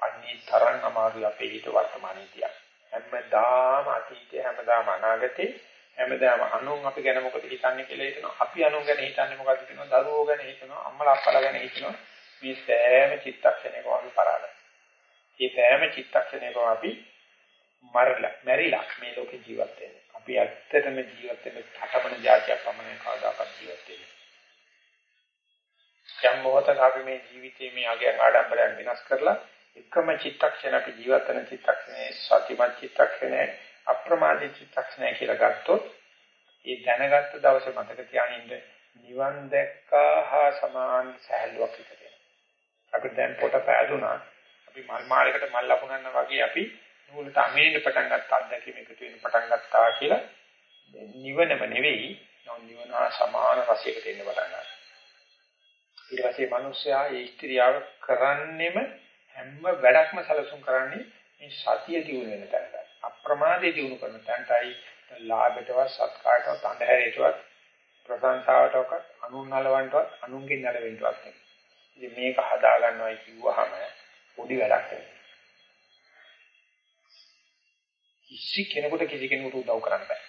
අන්නේ තරම් අමාරුයි අපේ හිත වර්තමානයේ තියන්න. හැමදාම අතීතේ හැමදාම අනාගතේ හැමදාම අනුන් අපි ගැන මොකද හිතන්නේ කියලා හිතනවා. අපි අනුන් ගැන හිතන්නේ මොකද්ද කියනවා. දරුවෝ ගැන හිතනවා. අම්මලා අප්පලා ගැන හිතනවා. මේ සෑම චිත්තක්ෂණයකම අපි පරාදයි. මේ සෑම චිත්තක්ෂණයකම අපි මරලා, මැරිලා මේ ලෝකේ ජීවත් වෙන්නේ. අපි ඇත්තටම ජීවත් වෙන්නේ හටමන જાතියක් පමණ කවදාකවත් ජීවත් වෙන්නේ. යම් මොහොතක අපි මේ ජීවිතයේ මේ අගයන් ආඩම්බරයන් විනාශ කරලා එකම චිත්තක්ෂණ අපි ජීවත් වෙන චිත්තක්ෂණේ සතිමත් චිත්තක්ෂණේ අප්‍රමාදී චිත්තක්ෂණය කියලා ගත්තොත් ඒ දැනගත්ත දවසේ මතක තියාගන්න නිවන් දැක්කා හා සමාන සහැල්ලුවක් විතරයි. අපිට දැන් පොට පෑදුනා. අපි මල් මාලයකට මල් ලපුනන්න වගේ අපි නූලට අමේන්න පටන් ගත්ත අත්දැකීම එකතු වෙන පටන් ගත්තා කියලා නිවනම නෙවෙයි නිවන හා සමාන රසයකට එන්න පටන් ගන්නවා. ඊට පස්සේ මිනිස්සයා ඒ ස්ත්‍රියව කරන්නෙම හැම වැඩක්ම සැලසුම් කරන්නේ මේ සතිය දිනු වෙන තැනට. අප්‍රමාදයේ දිනු කරන තැනටයි ලාභයටවත් සත්කාරයටවත් අන්ධහැරයටවත් ප්‍රශංසාවටවත් අනුන්නලවන්ටවත් අනුන්ගෙන් නැලවෙන්නවත් නෙමෙයි. ඉතින් මේක හදා ගන්නවයි කිව්වහම පොඩි වැඩක් නෙමෙයි. කිසි කෙනෙකුට කිසි කෙනෙකුට උදව් කරන්න බෑ.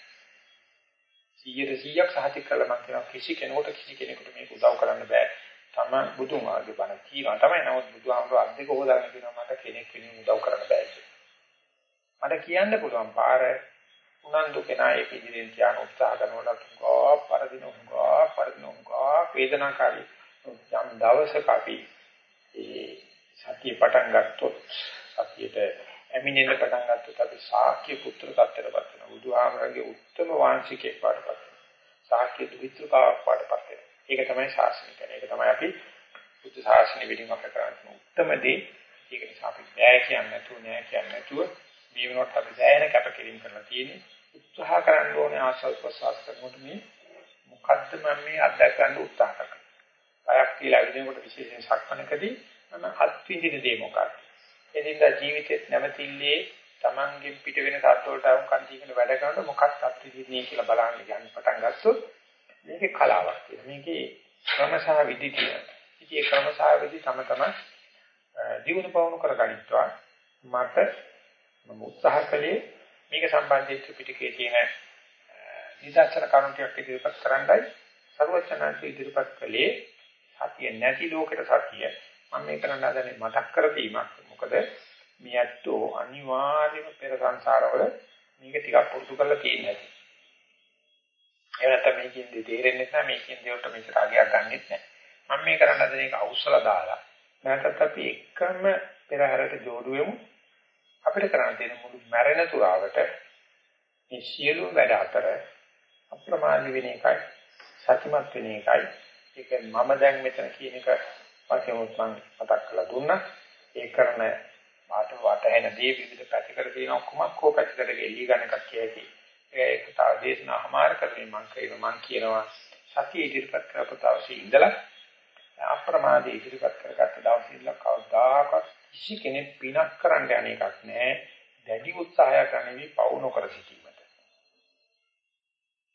100 100ක් සහතික කළා මම කියනවා කිසි කෙනෙකුට කිසි කෙනෙකුට මේක උදව් කරන්න බෑ. තම බුදුන් වහන්සේ බණ කියනවා තමයි නමුත් බුදුහාමුදුරුවෝ අද්දක හොදාගෙන කියනවා මට කෙනෙක් වෙනින් උදව් කරන්න බෑ කියලා. මට කියන්න පුළුවන් පාර උනන්දු කෙනා ඒක ඉදිරියෙන් තියාන උත්සාහ කරනකොට ගෝ පරදින ගෝ පරදින ගෝ වේදනාකාරී යම් දවසක අපි ඒ සතිය පටන් ගත්තොත් සතියට එමිනෙන්න පටන් ගත්තොත් අපි ශාක්‍ය පුත්‍ර tattරපත් වෙනවා. බුදුහාමරගේ උත්තම වාංශිකෙක් පාටපත් වෙනවා. ශාක්‍ය දුහිතෘකාවක් පාටපත් වෙනවා. ඒක තමයි ශාසනය කියන්නේ. ඒක තමයි අපි බුද්ධ ශාසනය විදිහින් අප කරන්නේ. උත්තම දේ ඒක නිසා අපි බෑ කියන්නේ නැතුව නෑ කියන්නේ නැතුව මේ වෙනකොට අපි දැයන කැපකිරීම කරලා තියෙන්නේ. උත්සාහ කරන්න ඕනේ ආශල් ප්‍රසවාස කරනකොට මේ මොකද්ද මම මේ අත්දැක ගන්න උත්සාහ කරන්නේ. අයක් කියලා විදිනකොට විශේෂයෙන් සක්මණකදී මම අත්විඳින දේ මොකක්ද? එදින්දා ජීවිතේ නැවතිල්ලේ Tamanගෙන් පිට වෙන සත්වලට වුන් කන්තිකන වැඩ කරනකොට මොකක්ද අත්විඳින්නේ කියලා බලන්න යන්න පටන් ගත්තොත් මේකේ කලාවක් තියෙනවා. මේකේ ක්‍රමසහ විදි තියෙනවා. ඉතින් ඒ ක්‍රමසහ විදි තම තම දිනු පවණු කරගනිත්වා මට මම උත්සාහ කළේ මේක සම්බන්ධයෙන් ත්‍රිපිටකයේ තියෙන නිදර්ශන කරුණු ටිකක් ඉදිරිපත් කරන්නයි සර්වචනාංශ ඉදිරිපත් කළේ සතිය නැති ලෝකෙට සතිය මම මේ කරන්න හදන්නේ මතක් කර දීමක් මොකද මේ ඇත්තෝ අනිවාර්යයෙන්ම පෙර සංසාරවල මේක ටිකක් පුරුදු කරලා තියෙනවා එහෙම නැත්නම් මේකෙන් දෙ තේරෙන්නේ නැහැ මේකෙන් දෙවට මේක රාගයක් ගන්නෙත් නැහැ. මම මේ කරන්න හදන එක අවශ්‍යලා දාලා නැත්නම් අපි එකම පෙරහැරට جوړු වෙමු. අපිට කරන්න තියෙන මුළු මැරෙන තුරාවට මේ සියලු වැඩ අතර අප්‍රමාදී වෙන එකයි සත්‍යමත් වෙන එකයි ඒක මම දැන් මෙතන කියන එක වශයෙන් මම මතක් කරලා දුන්නා. ඒ කරන මාත වටහෙන දේ විවිධ පැතිකඩ තියෙන ඔක්කොම කෝ පැතිකඩ ගෙලී ගන්න එකක් කියයි. ඒක තව දේශනාමාර කරමින් මම කියනවා මම කියනවා සතිය ඉදිරිපත් කරපු දවසේ ඉඳලා අප්‍රමාදී ඉදිරිපත් කරගත්ත දවසේ ඉඳලා කවදාකවත් කිසි කෙනෙක් පිනක් කරන්න යන එකක් නෑ දැඩි උත්සාහයක් ගනිවි පවු නොකර සිටීමට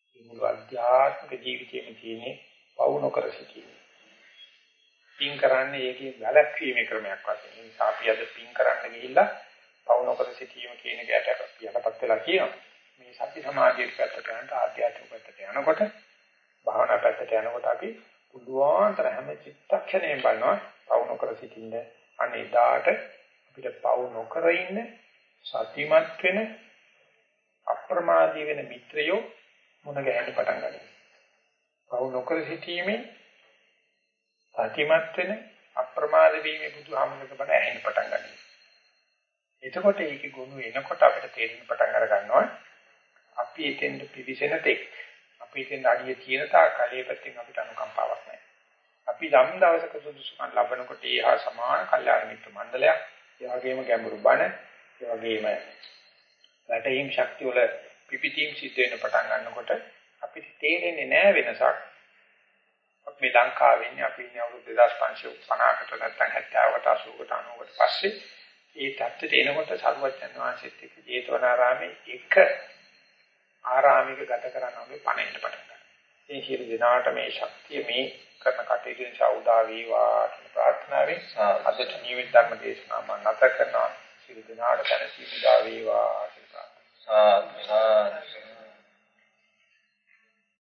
මේ මුළු අධ්‍යාත්මික ජීවිතයේම තියෙන්නේ පවු නොකර සිටීම පින් කරන්නේ ඒකේ වැළැක්වීමේ ක්‍රමයක් වශයෙන්. ඒ නිසා අපි අද පින් කරන්න ගිහිල්ලා පවු නොකර සිටීම කියන එකට යටපත් වෙලා කියනවා මේ සති සමාධියට පැත්තට යනට ආධ්‍යාත්මික පැත්තට යනකොට භාවනා පැත්තට යනකොට අපි පුදුආන්තර හැම චිත්තක්ෂණයම බලනවා පවු නොකර සිටින්න. අනේ දාට අපිට පවු නොකර ඉන්න සතිමත් වෙන අප්‍රමාදී වෙන මිත්‍රයෝ මුණ ගැහෙන්න පටන් ගන්නවා. පවු නොකර සිටීමෙන් සතිමත් වෙන අප්‍රමාද වීමේ බුදුහාමුදුරක බණ ඇහෙන්න පටන් ගන්නවා. එතකොට ඒකේ ගුණ එනකොට අපිට තේරෙන්න පටන් අර ගන්නවා අපි එතෙන්ද පිවිසෙන තෙක් අපි එතෙන් අඩිය තියෙන තාක් කලයේ පැත්තෙන් අපිට අනුකම්පාවක් නැහැ. අපි යම් දවසක සුදුසුකම් ලබනකොට ඒ හා සමාන කල්යාණ මිත්‍ර මණ්ඩලයක්, ඒ වගේම ගැඹුරු බණ, ඒ වගේම රටීම් ශක්තිය වල පිපිටීම් සිද්ධ වෙන පටන් ගන්නකොට අපිට තේරෙන්නේ නැහැ වෙනසක්. අපි ලංකාවේ ඉන්නේ අපි ඉන්නේ අවුරුදු 2550කට නැත්නම් 70කට 80කට 90කට පස්සේ ඒ தත්ත්වයට එනකොට සරුවචන් වහන්සේත් එක්ක ජේතවනාරාමේ එක ආරාමික ගත කරන අපි පණෙන්න පටන් ගන්නවා. ඒ හිරු දිනාට මේ ශක්තිය මේ කරන කටයුතු නිසා උදා වේවා කියන ප්‍රාර්ථනාවෙන් අදට නියමිත ධර්ම දේශනාව මම නැත කරනවා. හිරු දිනාට දැනසී උදා වේවා